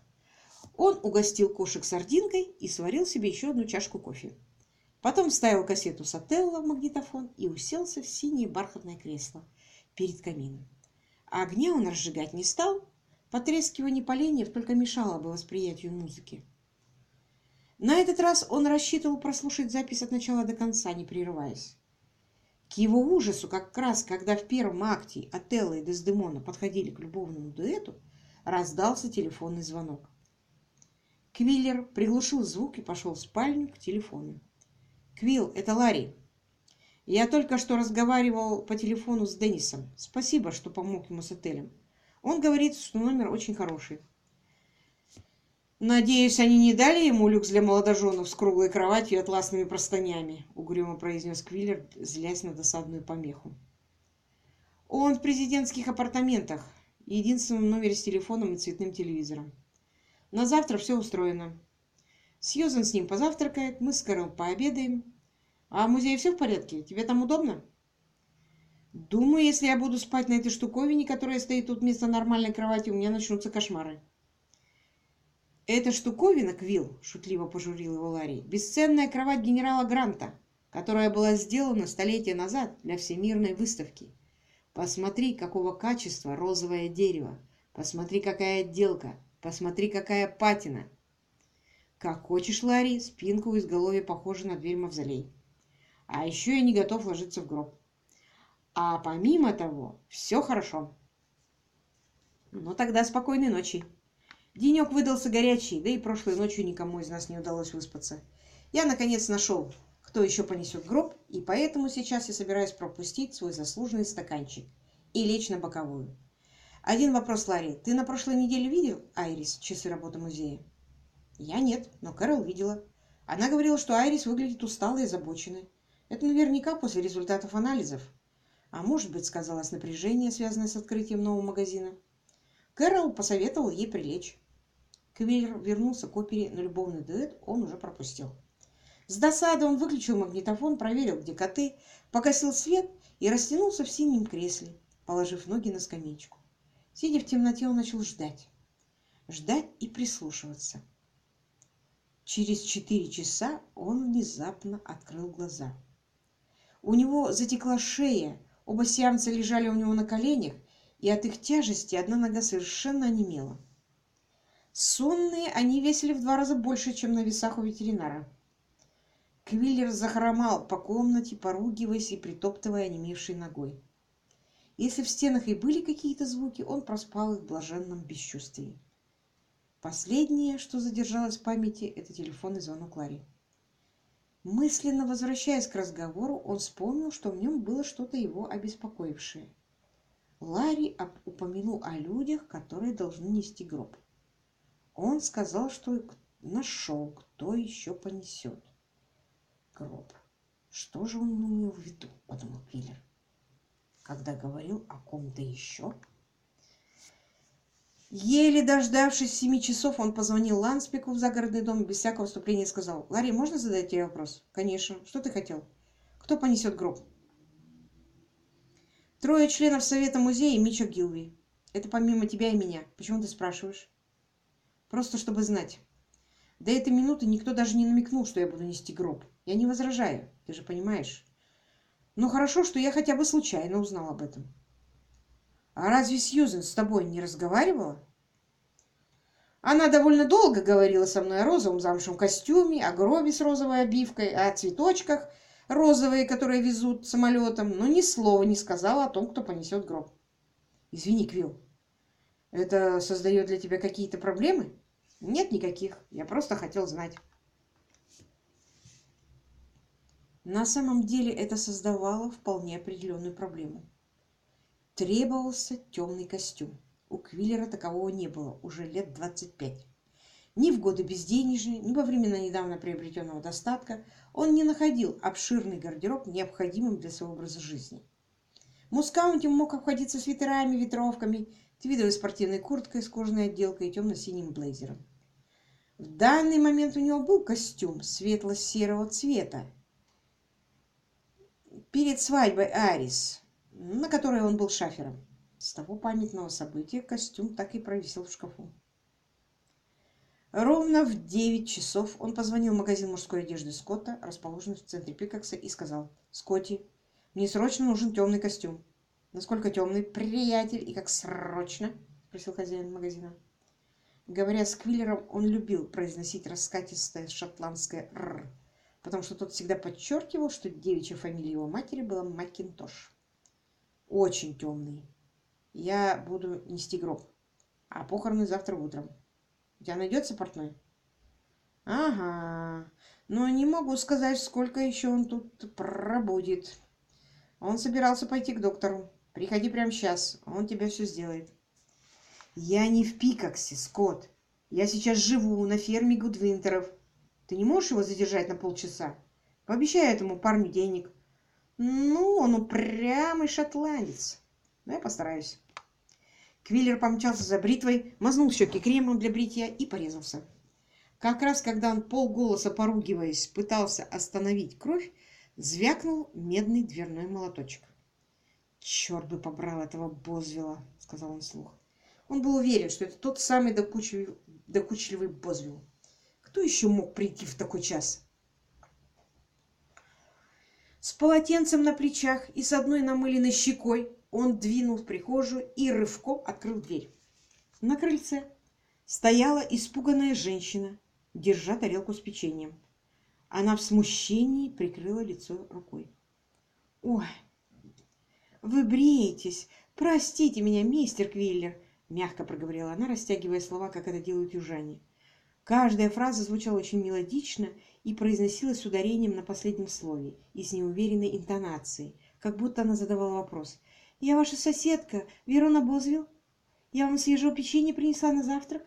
Speaker 1: Он угостил кошек сардинкой и сварил себе еще одну чашку кофе. Потом вставил кассету Сателла в магнитофон и уселся в синее бархатное кресло перед камином. А огня он разжигать не стал, потрескивание поленьев только мешало бы восприятию музыки. На этот раз он рассчитывал прослушать запись от начала до конца, не прерываясь. К его ужасу, как раз когда в первом акте Отелло и Дездемона подходили к любовному дуэту, раздался телефонный звонок. Квиллер приглушил звук и пошел в спальню к телефону. «Квилл, это Ларри. Я только что разговаривал по телефону с Деннисом. Спасибо, что помог ему с отелем. Он говорит, что номер очень хороший. «Надеюсь, они не дали ему люкс для молодоженов с круглой кроватью и атласными простынями», — угрюмо произнес Квиллер, злясь на досадную помеху. «Он в президентских апартаментах, единственном номере с телефоном и цветным телевизором. На завтра все устроено. Сьюзан с ним позавтракает, мы с Кэрол пообедаем. А в музее все в порядке? Тебе там удобно?» «Думаю, если я буду спать на этой штуковине, которая стоит тут вместо нормальной кровати, у меня начнутся кошмары». «Эта штуковина, Квилл», — шутливо пожурил его Ларри, — «бесценная кровать генерала Гранта, которая была сделана столетия назад для всемирной выставки. Посмотри, какого качества розовое дерево, посмотри, какая отделка, посмотри, какая патина». «Как хочешь, Ларри, спинка у изголовья похожа на дверь мавзолей. А еще я не готов ложиться в гроб. А помимо того, все хорошо». «Ну тогда спокойной ночи». Денек выдался горячий, да и прошлой ночью никому из нас не удалось выспаться. Я, наконец, нашел, кто еще понесет гроб, и поэтому сейчас я собираюсь пропустить свой заслуженный стаканчик и лечь на боковую. Один вопрос, Ларри. Ты на прошлой неделе видел Айрис, часы работы музея? Я нет, но Кэрол видела. Она говорила, что Айрис выглядит усталой и озабоченной. Это наверняка после результатов анализов. А может быть, сказалось напряжение, связанное с открытием нового магазина. Кэрол посоветовал ей прилечь. Квиллер вернулся к опере, но любовный дуэт он уже пропустил. С досады он выключил магнитофон, проверил, где коты, погасил свет и растянулся в синем кресле, положив ноги на скамеечку. Сидя в темноте, он начал ждать. Ждать и прислушиваться. Через четыре часа он внезапно открыл глаза. У него затекла шея, оба сеанса лежали у него на коленях, и от их тяжести одна нога совершенно онемела. Сонные они весили в два раза больше, чем на весах у ветеринара. Квиллер захромал по комнате, поругиваясь и притоптывая онемевшей ногой. Если в стенах и были какие-то звуки, он проспал их в блаженном бесчувствии. Последнее, что задержалось в памяти, это телефонный звонок Ларри. Мысленно возвращаясь к разговору, он вспомнил, что в нем было что-то его обеспокоившее. Ларри упомянул о людях, которые должны нести гроб. Он сказал, что нашел, кто еще понесет гроб. Что же он имел в виду, подумал Квиллер, когда говорил о ком-то еще? Еле дождавшись семи часов, он позвонил Ланспеку в загородный дом без всякого вступления и сказал, «Ларри, можно задать тебе вопрос?» «Конечно. Что ты хотел?» «Кто понесет гроб?» «Трое членов Совета музея и Мичо Гилви. Это помимо тебя и меня. Почему ты спрашиваешь?» Просто чтобы знать. До этой минуты никто даже не намекнул, что я буду нести гроб. Я не возражаю, ты же понимаешь. Но хорошо, что я хотя бы случайно узнал об этом. А разве Сьюзен с тобой не разговаривала? Она довольно долго говорила со мной о розовом замшевом костюме, о гробе с розовой обивкой, о цветочках розовые, которые везут самолетом, но ни слова не сказала о том, кто понесет гроб. Извини, Квилл, это создает для тебя какие-то проблемы? Нет никаких. Я просто хотел знать. На самом деле это создавало вполне определенную проблему. Требовался темный костюм. У Квиллера такового не было уже лет 25. Ни в годы безденежья, ни во времена недавно приобретенного достатка он не находил обширный гардероб необходимым для своего образа жизни. Мускаунти мог обходиться свитерами, ветровками, твидовой спортивной курткой с кожаной отделкой и темно-синим блейзером. В данный момент у него был костюм светло-серого цвета. Перед свадьбой Арис, на которой он был шафером. С того памятного события костюм так и провисел в шкафу. Ровно в 9 часов он позвонил в магазин мужской одежды Скотта, расположенный в центре Пикакса, и сказал, «Скотти, мне срочно нужен темный костюм». «Насколько темный, приятель, и как срочно?» – спросил хозяин магазина. Говоря с Квиллером, он любил произносить раскатистое шотландское «р», потому что тот всегда подчеркивал, что девичья фамилия его матери была Макинтош. «Очень темный. Я буду нести гроб, а похороны завтра утром. У тебя найдется портной?» «Ага, но не могу сказать, сколько еще он тут пробудет. Он собирался пойти к доктору. Приходи прямо сейчас, он тебе все сделает». Я не в Пикаксе, Скотт. Я сейчас живу на ферме Гудвинтеров. Ты не можешь его задержать на полчаса? Пообещай этому парню денег. Ну, он упрямый шотландец. Но я постараюсь. Квиллер помчался за бритвой, мазнул щеки кремом для бритья и порезался. Как раз когда он полголоса поругиваясь пытался остановить кровь, звякнул медный дверной молоточек. «Черт бы побрал этого Бозвела!» — сказал он вслух. Он был уверен, что это тот самый докучливый, докучливый Бозвилл. Кто еще мог прийти в такой час? С полотенцем на плечах и с одной намыленной щекой он двинул в прихожую и рывком открыл дверь. На крыльце стояла испуганная женщина, держа тарелку с печеньем. Она в смущении прикрыла лицо рукой. «Ой, вы бреетесь! Простите меня, мистер Квиллер!» Мягко проговорила она, растягивая слова, как это делают южане. Каждая фраза звучала очень мелодично и произносилась с ударением на последнем слове и с неуверенной интонацией, как будто она задавала вопрос. «Я ваша соседка, Верона Бозвилл? Я вам свежего печенья принесла на завтрак?»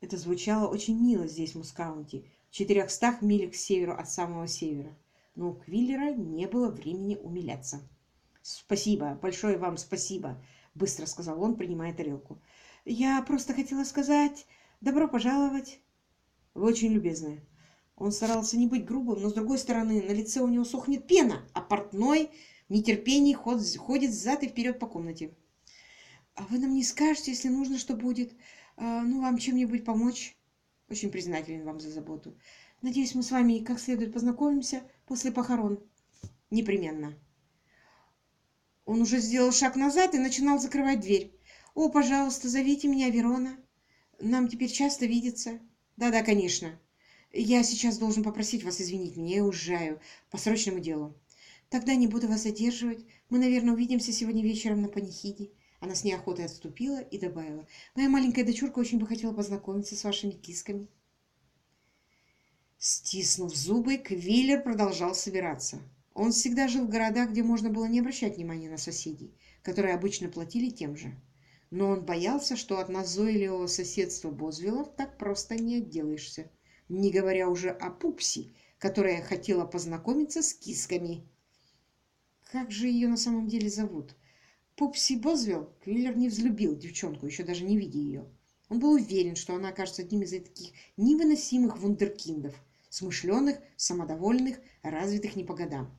Speaker 1: Это звучало очень мило здесь, в Мускаунте, в четырехстах милях к северу от самого севера. Но у Квиллера не было времени умиляться. «Спасибо, большое вам спасибо!» Быстро сказал он, принимая тарелку. «Я просто хотела сказать добро пожаловать». «Вы очень любезны». Он старался не быть грубым, но, с другой стороны, на лице у него сохнет пена, а портной в нетерпении ходит взад и вперед по комнате. «А вы нам не скажете, если нужно, что будет? А, ну, вам чем-нибудь помочь?» «Очень признателен вам за заботу. Надеюсь, мы с вами как следует познакомимся после похорон». «Непременно». Он уже сделал шаг назад и начинал закрывать дверь. «О, пожалуйста, зовите меня Верона. Нам теперь часто видеться». «Да-да, конечно. Я сейчас должен попросить вас извинить меня. Я уезжаю по срочному делу». «Тогда не буду вас задерживать. Мы, наверное, увидимся сегодня вечером на панихиде». Она с неохотой отступила и добавила. «Моя маленькая дочурка очень бы хотела познакомиться с вашими кисками». Стиснув зубы, Квиллер продолжал собираться. Он всегда жил в городах, где можно было не обращать внимания на соседей, которые обычно платили тем же. Но он боялся, что от назойливого соседства Бозвиллов так просто не отделаешься, не говоря уже о Пупси, которая хотела познакомиться с кисками. Как же ее на самом деле зовут? Пупси Бозвилл Квиллер не взлюбил девчонку, еще даже не видя ее. Он был уверен, что она окажется одним из таких невыносимых вундеркиндов, смышленых, самодовольных, развитых не по годам.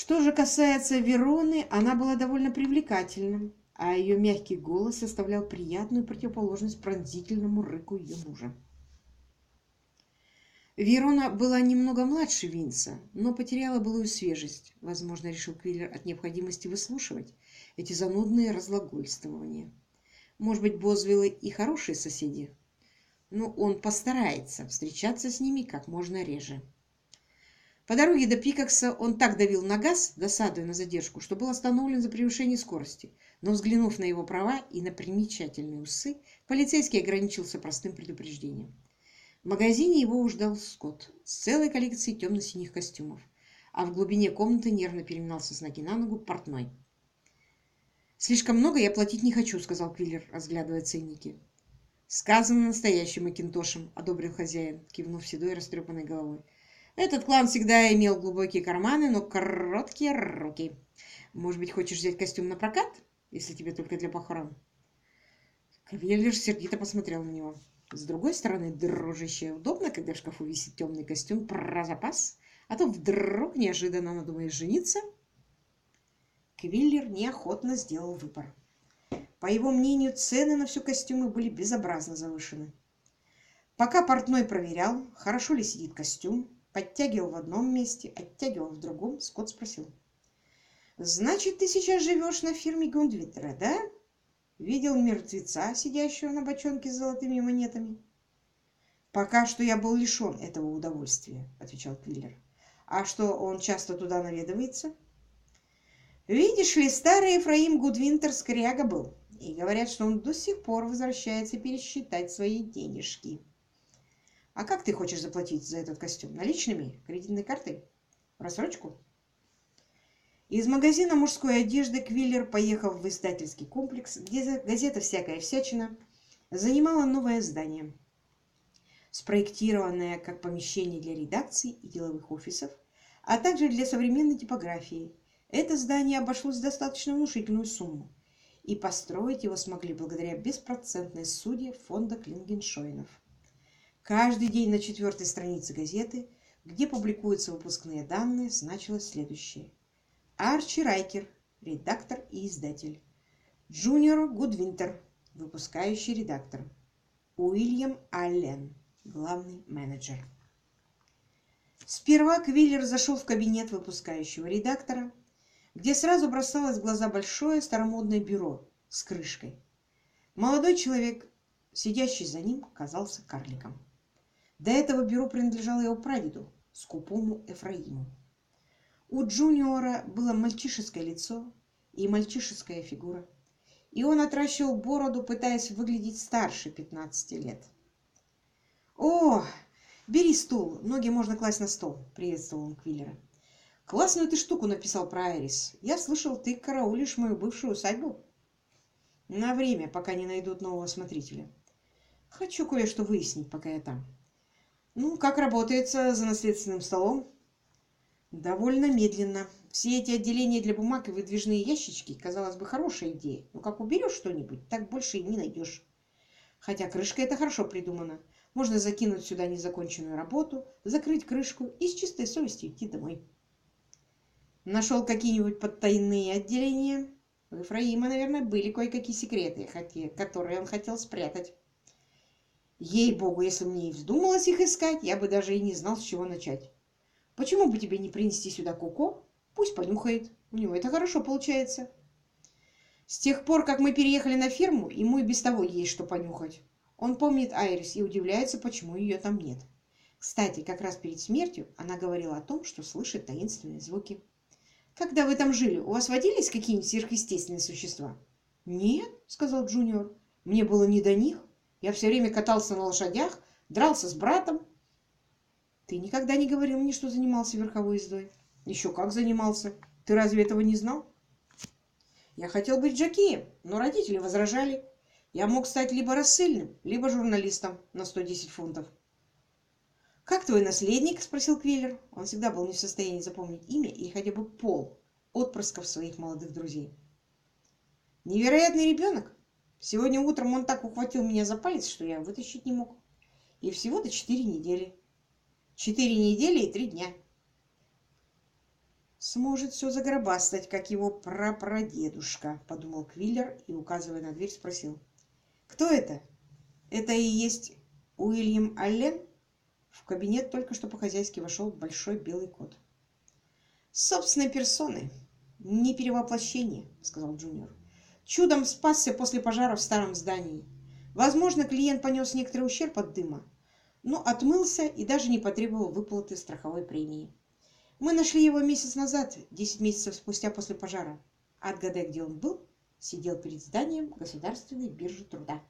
Speaker 1: Что же касается Вероны, она была довольно привлекательна, а ее мягкий голос составлял приятную противоположность пронзительному рыку ее мужа. Верона была немного младше Винса, но потеряла былую свежесть, возможно, решил Квиллер от необходимости выслушивать эти занудные разглагольствования. Может быть, Бозвиллы и хорошие соседи, но он постарается встречаться с ними как можно реже. По дороге до Пикакса он так давил на газ, досадуя на задержку, что был остановлен за превышение скорости. Но, взглянув на его права и на примечательные усы, полицейский ограничился простым предупреждением. В магазине его уж ждал Скотт с целой коллекцией темно-синих костюмов, а в глубине комнаты нервно переминался с ноги на ногу портной. «Слишком много я платить не хочу», — сказал Квиллер, разглядывая ценники. Сказано настоящим макинтошем, одобрил хозяин, кивнув седой растрепанной головой. Этот клан всегда имел глубокие карманы, но короткие руки. Может быть, хочешь взять костюм на прокат, если тебе только для похорон? Кавеллер сердито посмотрел на него. С другой стороны, дружище, удобно, когда в шкафу висит темный костюм про запас, а то вдруг неожиданно надумаешь жениться. Квиллер неохотно сделал выбор. По его мнению, цены на все костюмы были безобразно завышены. Пока портной проверял, хорошо ли сидит костюм, подтягивал в одном месте, оттягивал в другом, Скотт спросил. «Значит, ты сейчас живешь на фирме Гундвитера, да? Видел мертвеца, сидящего на бочонке с золотыми монетами?» «Пока что я был лишен этого удовольствия», — отвечал Квиллер. «А что, он часто туда наведывается?» «Видишь ли, старый Ефраим Гудвинтер скряга был. И говорят, что он до сих пор возвращается пересчитать свои денежки. А как ты хочешь заплатить за этот костюм? Наличными? Кредитной картой? Рассрочку? Из магазина мужской одежды Квиллер поехал в издательский комплекс, где газета «Всякая всячина» занимала новое здание, спроектированное как помещение для редакций и деловых офисов, а также для современной типографии. Это здание обошлось достаточно внушительную сумму и построить его смогли благодаря беспроцентной суде фонда Клингеншойнов. Каждый день на четвертой странице газеты, где публикуются выпускные данные, значилось следующее. Арчи Райкер, редактор и издатель. Джуниор Гудвинтер, выпускающий редактор. Уильям Аллен, главный менеджер. Сперва Квиллер зашел в кабинет выпускающего редактора, где сразу бросалось в глаза большое старомодное бюро с крышкой. Молодой человек, сидящий за ним, казался карликом. До этого бюро принадлежало его прадеду, скупому Эфраиму. У Джуниора было мальчишеское лицо и мальчишеская фигура, и он отращивал бороду, пытаясь выглядеть старше 15 лет. «О, бери стул, ноги можно класть на стол», — приветствовал он Квиллера. Классную ты штуку написал про Айрис. Я слышал, ты караулишь мою бывшую усадьбу. На время, пока не найдут нового смотрителя. Хочу кое-что выяснить, пока я там. Ну, как работается за наследственным столом? Довольно медленно. Все эти отделения для бумаг и выдвижные ящички, казалось бы, хорошая идея. Но как уберешь что-нибудь, так больше и не найдешь. Хотя крышка это хорошо придумана. Можно закинуть сюда незаконченную работу, закрыть крышку и с чистой совестью идти домой. Нашел какие-нибудь подтайные отделения? У Ефраима, наверное, были кое-какие секреты, которые он хотел спрятать. Ей-богу, если мне и вздумалось их искать, я бы даже и не знал, с чего начать. Почему бы тебе не принести сюда Коко? Пусть понюхает. У него это хорошо получается. С тех пор, как мы переехали на ферму, ему и без того есть что понюхать. Он помнит Айрис и удивляется, почему ее там нет. Кстати, как раз перед смертью она говорила о том, что слышит таинственные звуки. Когда вы там жили, у вас водились какие-нибудь сверхъестественные существа? Нет, сказал Джуниор. Мне было не до них. Я все время катался на лошадях, дрался с братом. Ты никогда не говорил мне, что занимался верховой ездой. Еще как занимался. Ты разве этого не знал? Я хотел быть джокеем, но родители возражали. Я мог стать либо рассыльным, либо журналистом на 110 фунтов. «Как твой наследник?» – спросил Квиллер. Он всегда был не в состоянии запомнить имя или хотя бы пол отпрысков своих молодых друзей. «Невероятный ребенок. Сегодня утром он так ухватил меня за палец, что я вытащить не мог. И всего-то четыре недели. Четыре недели и три дня. «Сможет все загробастать, как его прапрадедушка», – подумал Квиллер и, указывая на дверь, спросил. «Кто это? Это и есть Уильям Аллен?» В кабинет только что по-хозяйски вошел большой белый кот. «Собственной персоны. Не перевоплощение», — сказал Джуниор. «Чудом спасся после пожара в старом здании. Возможно, клиент понес некоторый ущерб от дыма, но отмылся и даже не потребовал выплаты страховой премии. Мы нашли его месяц назад, десять месяцев спустя после пожара. Отгадай, где он был, сидел перед зданием Государственной биржи труда.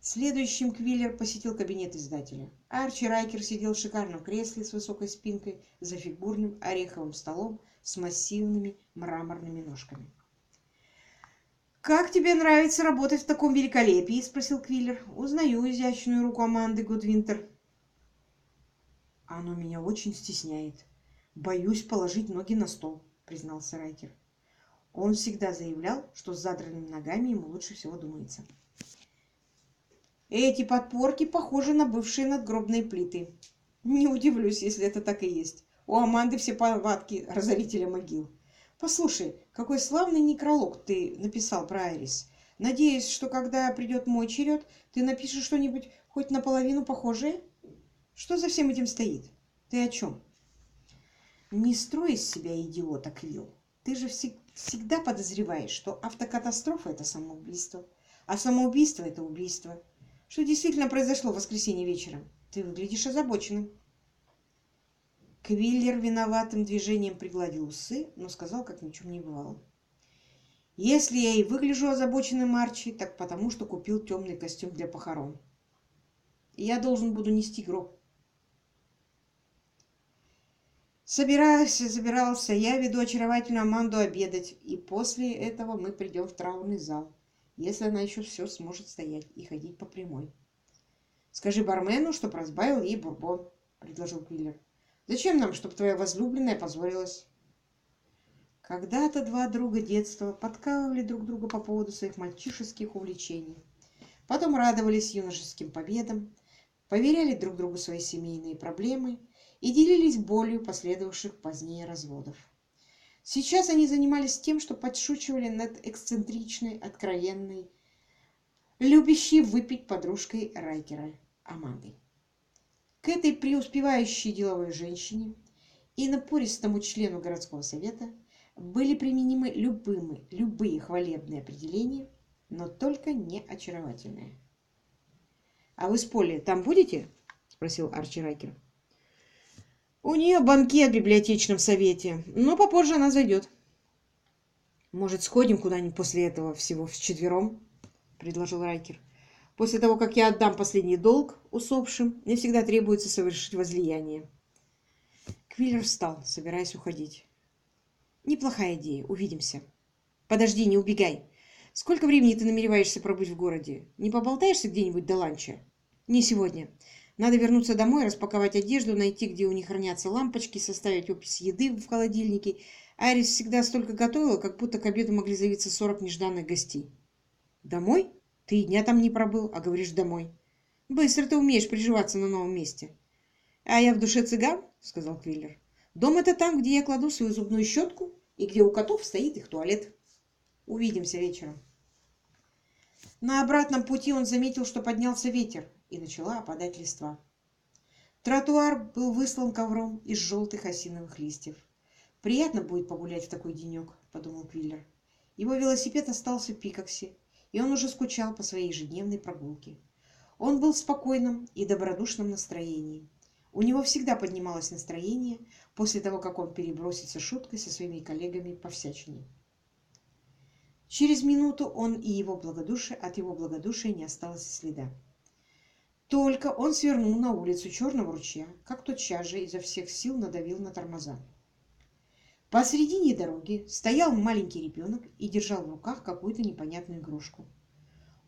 Speaker 1: Следующим Квиллер посетил кабинет издателя. Арчи Райкер сидел в шикарном кресле с высокой спинкой за фигурным ореховым столом с массивными мраморными ножками. «Как тебе нравится работать в таком великолепии?» – спросил Квиллер. «Узнаю изящную руку Аманды Гудвинтер». «Оно меня очень стесняет. Боюсь положить ноги на стол», – признался Райкер. Он всегда заявлял, что с задранными ногами ему лучше всего думается. Эти подпорки похожи на бывшие надгробные плиты. Не удивлюсь, если это так и есть. У Аманды все повадки разорителя могил. Послушай, какой славный некролог ты написал про Айрис. Надеюсь, что когда придет мой черед, ты напишешь что-нибудь хоть наполовину похожее? Что за всем этим стоит? Ты о чем? Не строй из себя идиота, Квилл. Ты же всег всегда подозреваешь, что автокатастрофа – это самоубийство, а самоубийство – это убийство. Что действительно произошло в воскресенье вечером? Ты выглядишь озабоченным. Квиллер виноватым движением пригладил усы, но сказал, как ни чем не бывало. «Если я и выгляжу озабоченным, Арчи, так потому, что купил темный костюм для похорон. Я должен буду нести гроб». Собирался, собирался. Я веду очаровательную Аманду обедать, и после этого мы придем в траурный зал, если она еще все сможет стоять и ходить по прямой. «Скажи бармену, что разбавил ей бурбон», — предложил Квиллер. Зачем нам, чтобы твоя возлюбленная позорилась? Когда-то два друга детства подкалывали друг друга по поводу своих мальчишеских увлечений. Потом радовались юношеским победам, поверяли друг другу свои семейные проблемы и делились болью последовавших позднее разводов. Сейчас они занимались тем, что подшучивали над эксцентричной, откровенной, любящей выпить подружкой Райкера Амандой. К этой преуспевающей деловой женщине и напористому члену городского совета были применимы любые, любые хвалебные определения, но только не очаровательные. «А вы с Полли там будете?» – спросил Арчи Райкер. «У нее банкет в библиотечном совете, но попозже она зайдет». «Может, сходим куда-нибудь после этого всего вчетвером?» – предложил Райкер. После того, как я отдам последний долг усопшим, мне всегда требуется совершить возлияние. Квиллер встал, собираясь уходить. Неплохая идея. Увидимся. Подожди, не убегай. Сколько времени ты намереваешься пробыть в городе? Не поболтаешься где-нибудь до ланча? Не сегодня. Надо вернуться домой, распаковать одежду, найти, где у них хранятся лампочки, составить опись еды в холодильнике. Айрис всегда столько готовила, как будто к обеду могли заявиться сорок нежданных гостей. Домой? Ты дня там не пробыл, а говоришь домой. Быстро ты умеешь приживаться на новом месте. А я в душе цыган, сказал Квиллер. Дом это там, где я кладу свою зубную щетку и где у котов стоит их туалет. Увидимся вечером. На обратном пути он заметил, что поднялся ветер, и начала опадать листва. Тротуар был выслан ковром из желтых осиновых листьев. «Приятно будет погулять в такой денек», — подумал Квиллер. Его велосипед остался в Пикоксе, и он уже скучал по своей ежедневной прогулке. Он был в спокойном и добродушном настроении. У него всегда поднималось настроение после того, как он перебросится шуткой со своими коллегами по всячине. Через минуту он и его благодушие, от его благодушия не осталось следа. Только он свернул на улицу Черного ручья, как тотчас же изо всех сил надавил на тормоза. Посредине дороги стоял маленький ребенок и держал в руках какую-то непонятную игрушку.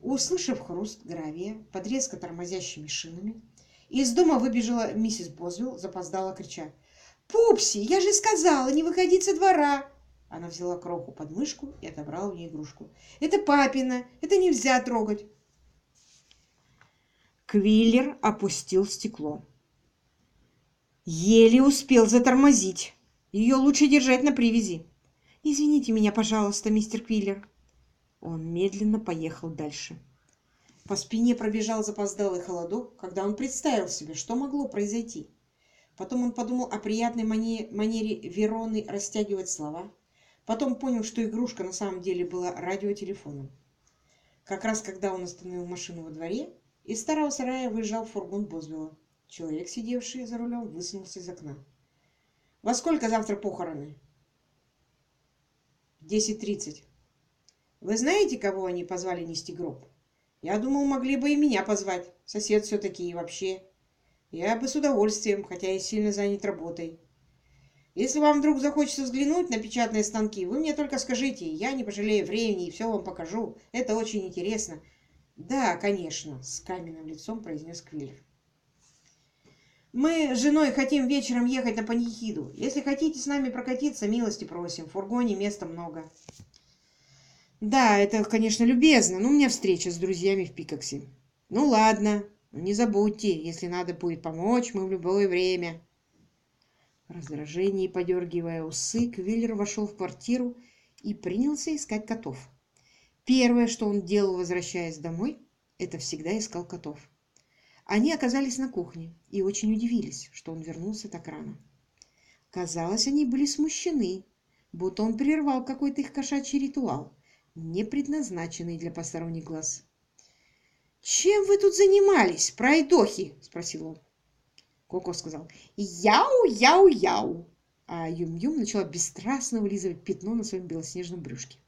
Speaker 1: Услышав хруст гравия под резко тормозящими шинами, из дома выбежала миссис Бозвилл, запоздало крича. «Пупси, я же сказала, не выходить со двора!» Она взяла кроху под мышку и отобрала у нее игрушку. «Это папина, это нельзя трогать!» Квиллер опустил стекло. Еле успел затормозить. Ее лучше держать на привязи. Извините меня, пожалуйста, мистер Квиллер. Он медленно поехал дальше. По спине пробежал запоздалый холодок, когда он представил себе, что могло произойти. Потом он подумал о приятной манере, манере Вероны растягивать слова. Потом понял, что игрушка на самом деле была радиотелефоном. Как раз когда он остановил машину во дворе, из старого сарая выезжал фургон Бозвилла. Человек, сидевший за рулем, высунулся из окна. Во сколько завтра похороны? Десять тридцать. Вы знаете, кого они позвали нести гроб? Я думал, могли бы и меня позвать. Сосед все-таки и вообще. Я бы с удовольствием, хотя и сильно занят работой. Если вам вдруг захочется взглянуть на печатные станки, вы мне только скажите, я не пожалею времени и все вам покажу. Это очень интересно. Да, конечно, с каменным лицом произнес Квиллер. Мы с женой хотим вечером ехать на панихиду. Если хотите с нами прокатиться, милости просим. В фургоне места много. Да, это, конечно, любезно, но у меня встреча с друзьями в Пикоксе. Ну ладно, не забудьте, если надо будет помочь, мы в любое время. В раздражении, подергивая усы, Квиллер вошел в квартиру и принялся искать котов. Первое, что он делал, возвращаясь домой, это всегда искал котов. Они оказались на кухне и очень удивились, что он вернулся так рано. Казалось, они были смущены, будто он прервал какой-то их кошачий ритуал, не предназначенный для посторонних глаз. «Чем вы тут занимались, пройдохи?» – спросил он. Коко сказал «Яу, яу, яу!» А Юм-Юм начала бесстрастно вылизывать пятно на своем белоснежном брюшке.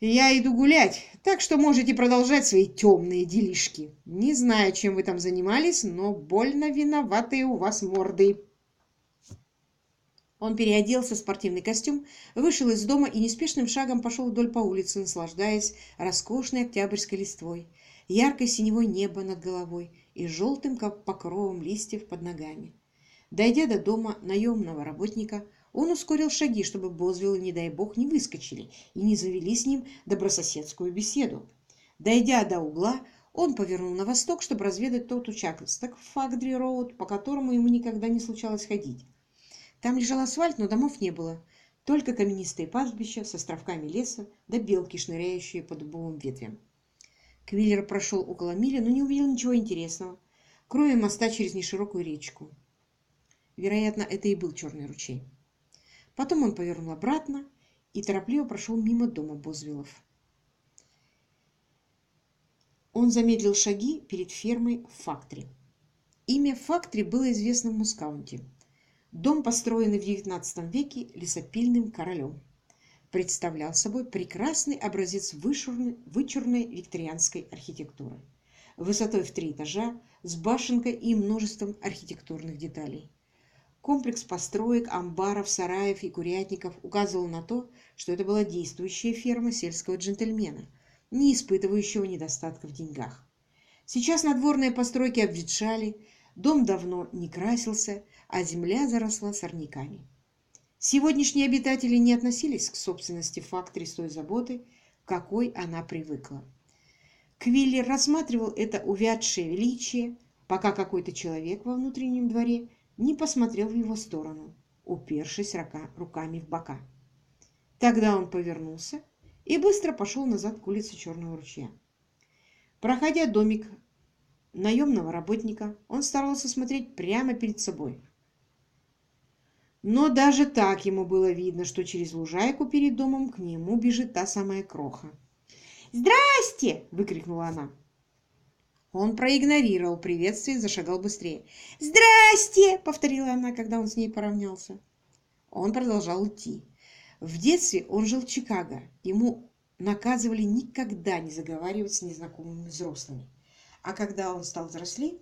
Speaker 1: «Я иду гулять, так что можете продолжать свои темные делишки. Не знаю, чем вы там занимались, но больно виноватые у вас морды». Он переоделся в спортивный костюм, вышел из дома и неспешным шагом пошел вдоль по улице, наслаждаясь роскошной октябрьской листвой, яркой синевой небо над головой и желтым покровом листьев под ногами. Дойдя до дома наемного работника, он ускорил шаги, чтобы Бозвиллы, не дай бог, не выскочили и не завели с ним добрососедскую беседу. Дойдя до угла, он повернул на восток, чтобы разведать тот участок в Фагдри-Роуд, по которому ему никогда не случалось ходить. Там лежал асфальт, но домов не было. Только каменистые пастбища с островками леса да белки, шныряющие по дубовым ветвям. Квиллер прошел около мили, но не увидел ничего интересного, кроме моста через неширокую речку. Вероятно, это и был черный ручей. Потом он повернул обратно и торопливо прошел мимо дома Бозвиллов. Он замедлил шаги перед фермой Фактри. Имя Фактри было известно в Мускаунте. Дом, построенный в XIX веке лесопильным королем, представлял собой прекрасный образец вычурной, вычурной викторианской архитектуры, высотой в три этажа, с башенкой и множеством архитектурных деталей. Комплекс построек, амбаров, сараев и курятников указывал на то, что это была действующая ферма сельского джентльмена, не испытывающего недостатка в деньгах. Сейчас надворные постройки обветшали, дом давно не красился, а земля заросла сорняками. Сегодняшние обитатели не относились к собственности фактори с той заботой, какой она привыкла. Квиллер рассматривал это увядшее величие, пока какой-то человек во внутреннем дворе не посмотрел в его сторону, упершись рука, руками в бока. Тогда он повернулся и быстро пошел назад к улице Черного ручья. Проходя домик наемного работника, он старался смотреть прямо перед собой. Но даже так ему было видно, что через лужайку перед домом к нему бежит та самая кроха. «Здрасте!» – выкрикнула она. Он проигнорировал приветствие и зашагал быстрее. «Здрасте!» — повторила она, когда он с ней поравнялся. Он продолжал идти. В детстве он жил в Чикаго. Ему наказывали никогда не заговаривать с незнакомыми взрослыми. А когда он стал взрослеть,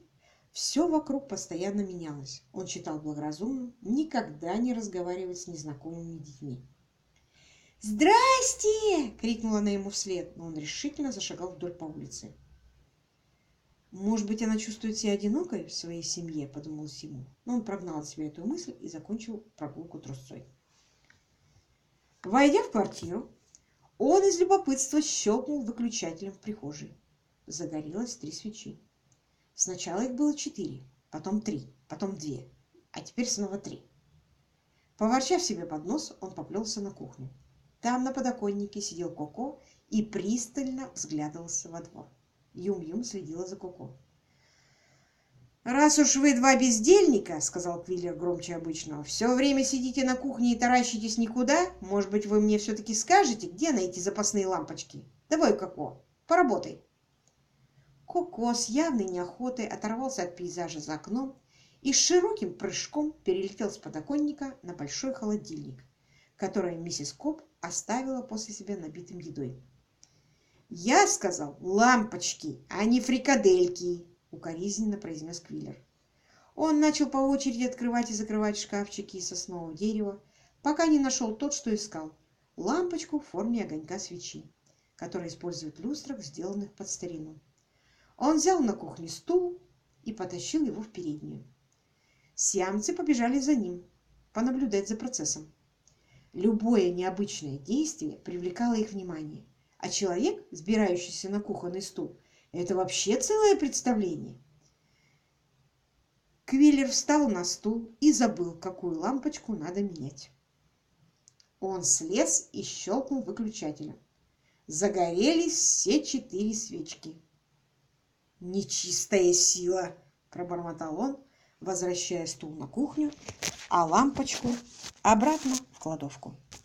Speaker 1: все вокруг постоянно менялось. Он считал благоразумным никогда не разговаривать с незнакомыми детьми. «Здрасте!» — крикнула она ему вслед, но он решительно зашагал вдоль по улице. Может быть, она чувствует себя одинокой в своей семье, подумал Симу. Но он прогнал от себя эту мысль и закончил прогулку трусцой. Войдя в квартиру, он из любопытства щелкнул выключателем в прихожей. Загорелось три свечи. Сначала их было четыре, потом три, потом две, а теперь снова три. Поворчав себе под нос, он поплелся на кухню. Там на подоконнике сидел Коко и пристально взглядывался во двор. Юм-Юм следила за Коко. «Раз уж вы два бездельника, — сказал Квиллер громче обычного, — все время сидите на кухне и таращитесь никуда, может быть, вы мне все-таки скажете, где найти запасные лампочки? Давай, Коко, поработай!» Коко с явной неохотой оторвался от пейзажа за окном и с широким прыжком перелетел с подоконника на большой холодильник, который миссис Коп оставила после себя набитым едой. «Я сказал лампочки, а не фрикадельки», — укоризненно произнес Квиллер. Он начал по очереди открывать и закрывать шкафчики из соснового дерева, пока не нашел тот, что искал – лампочку в форме огонька свечи, которую используют в люстрах, сделанных под старину. Он взял на кухне стул и потащил его в переднюю. Сиамцы побежали за ним, понаблюдать за процессом. Любое необычное действие привлекало их внимание, а человек, сбирающийся на кухонный стул, это вообще целое представление. Квиллер встал на стул и забыл, какую лампочку надо менять. Он слез и щелкнул выключателем. Загорелись все четыре свечки. «Нечистая сила!» – пробормотал он, возвращая стул на кухню, а лампочку обратно в кладовку.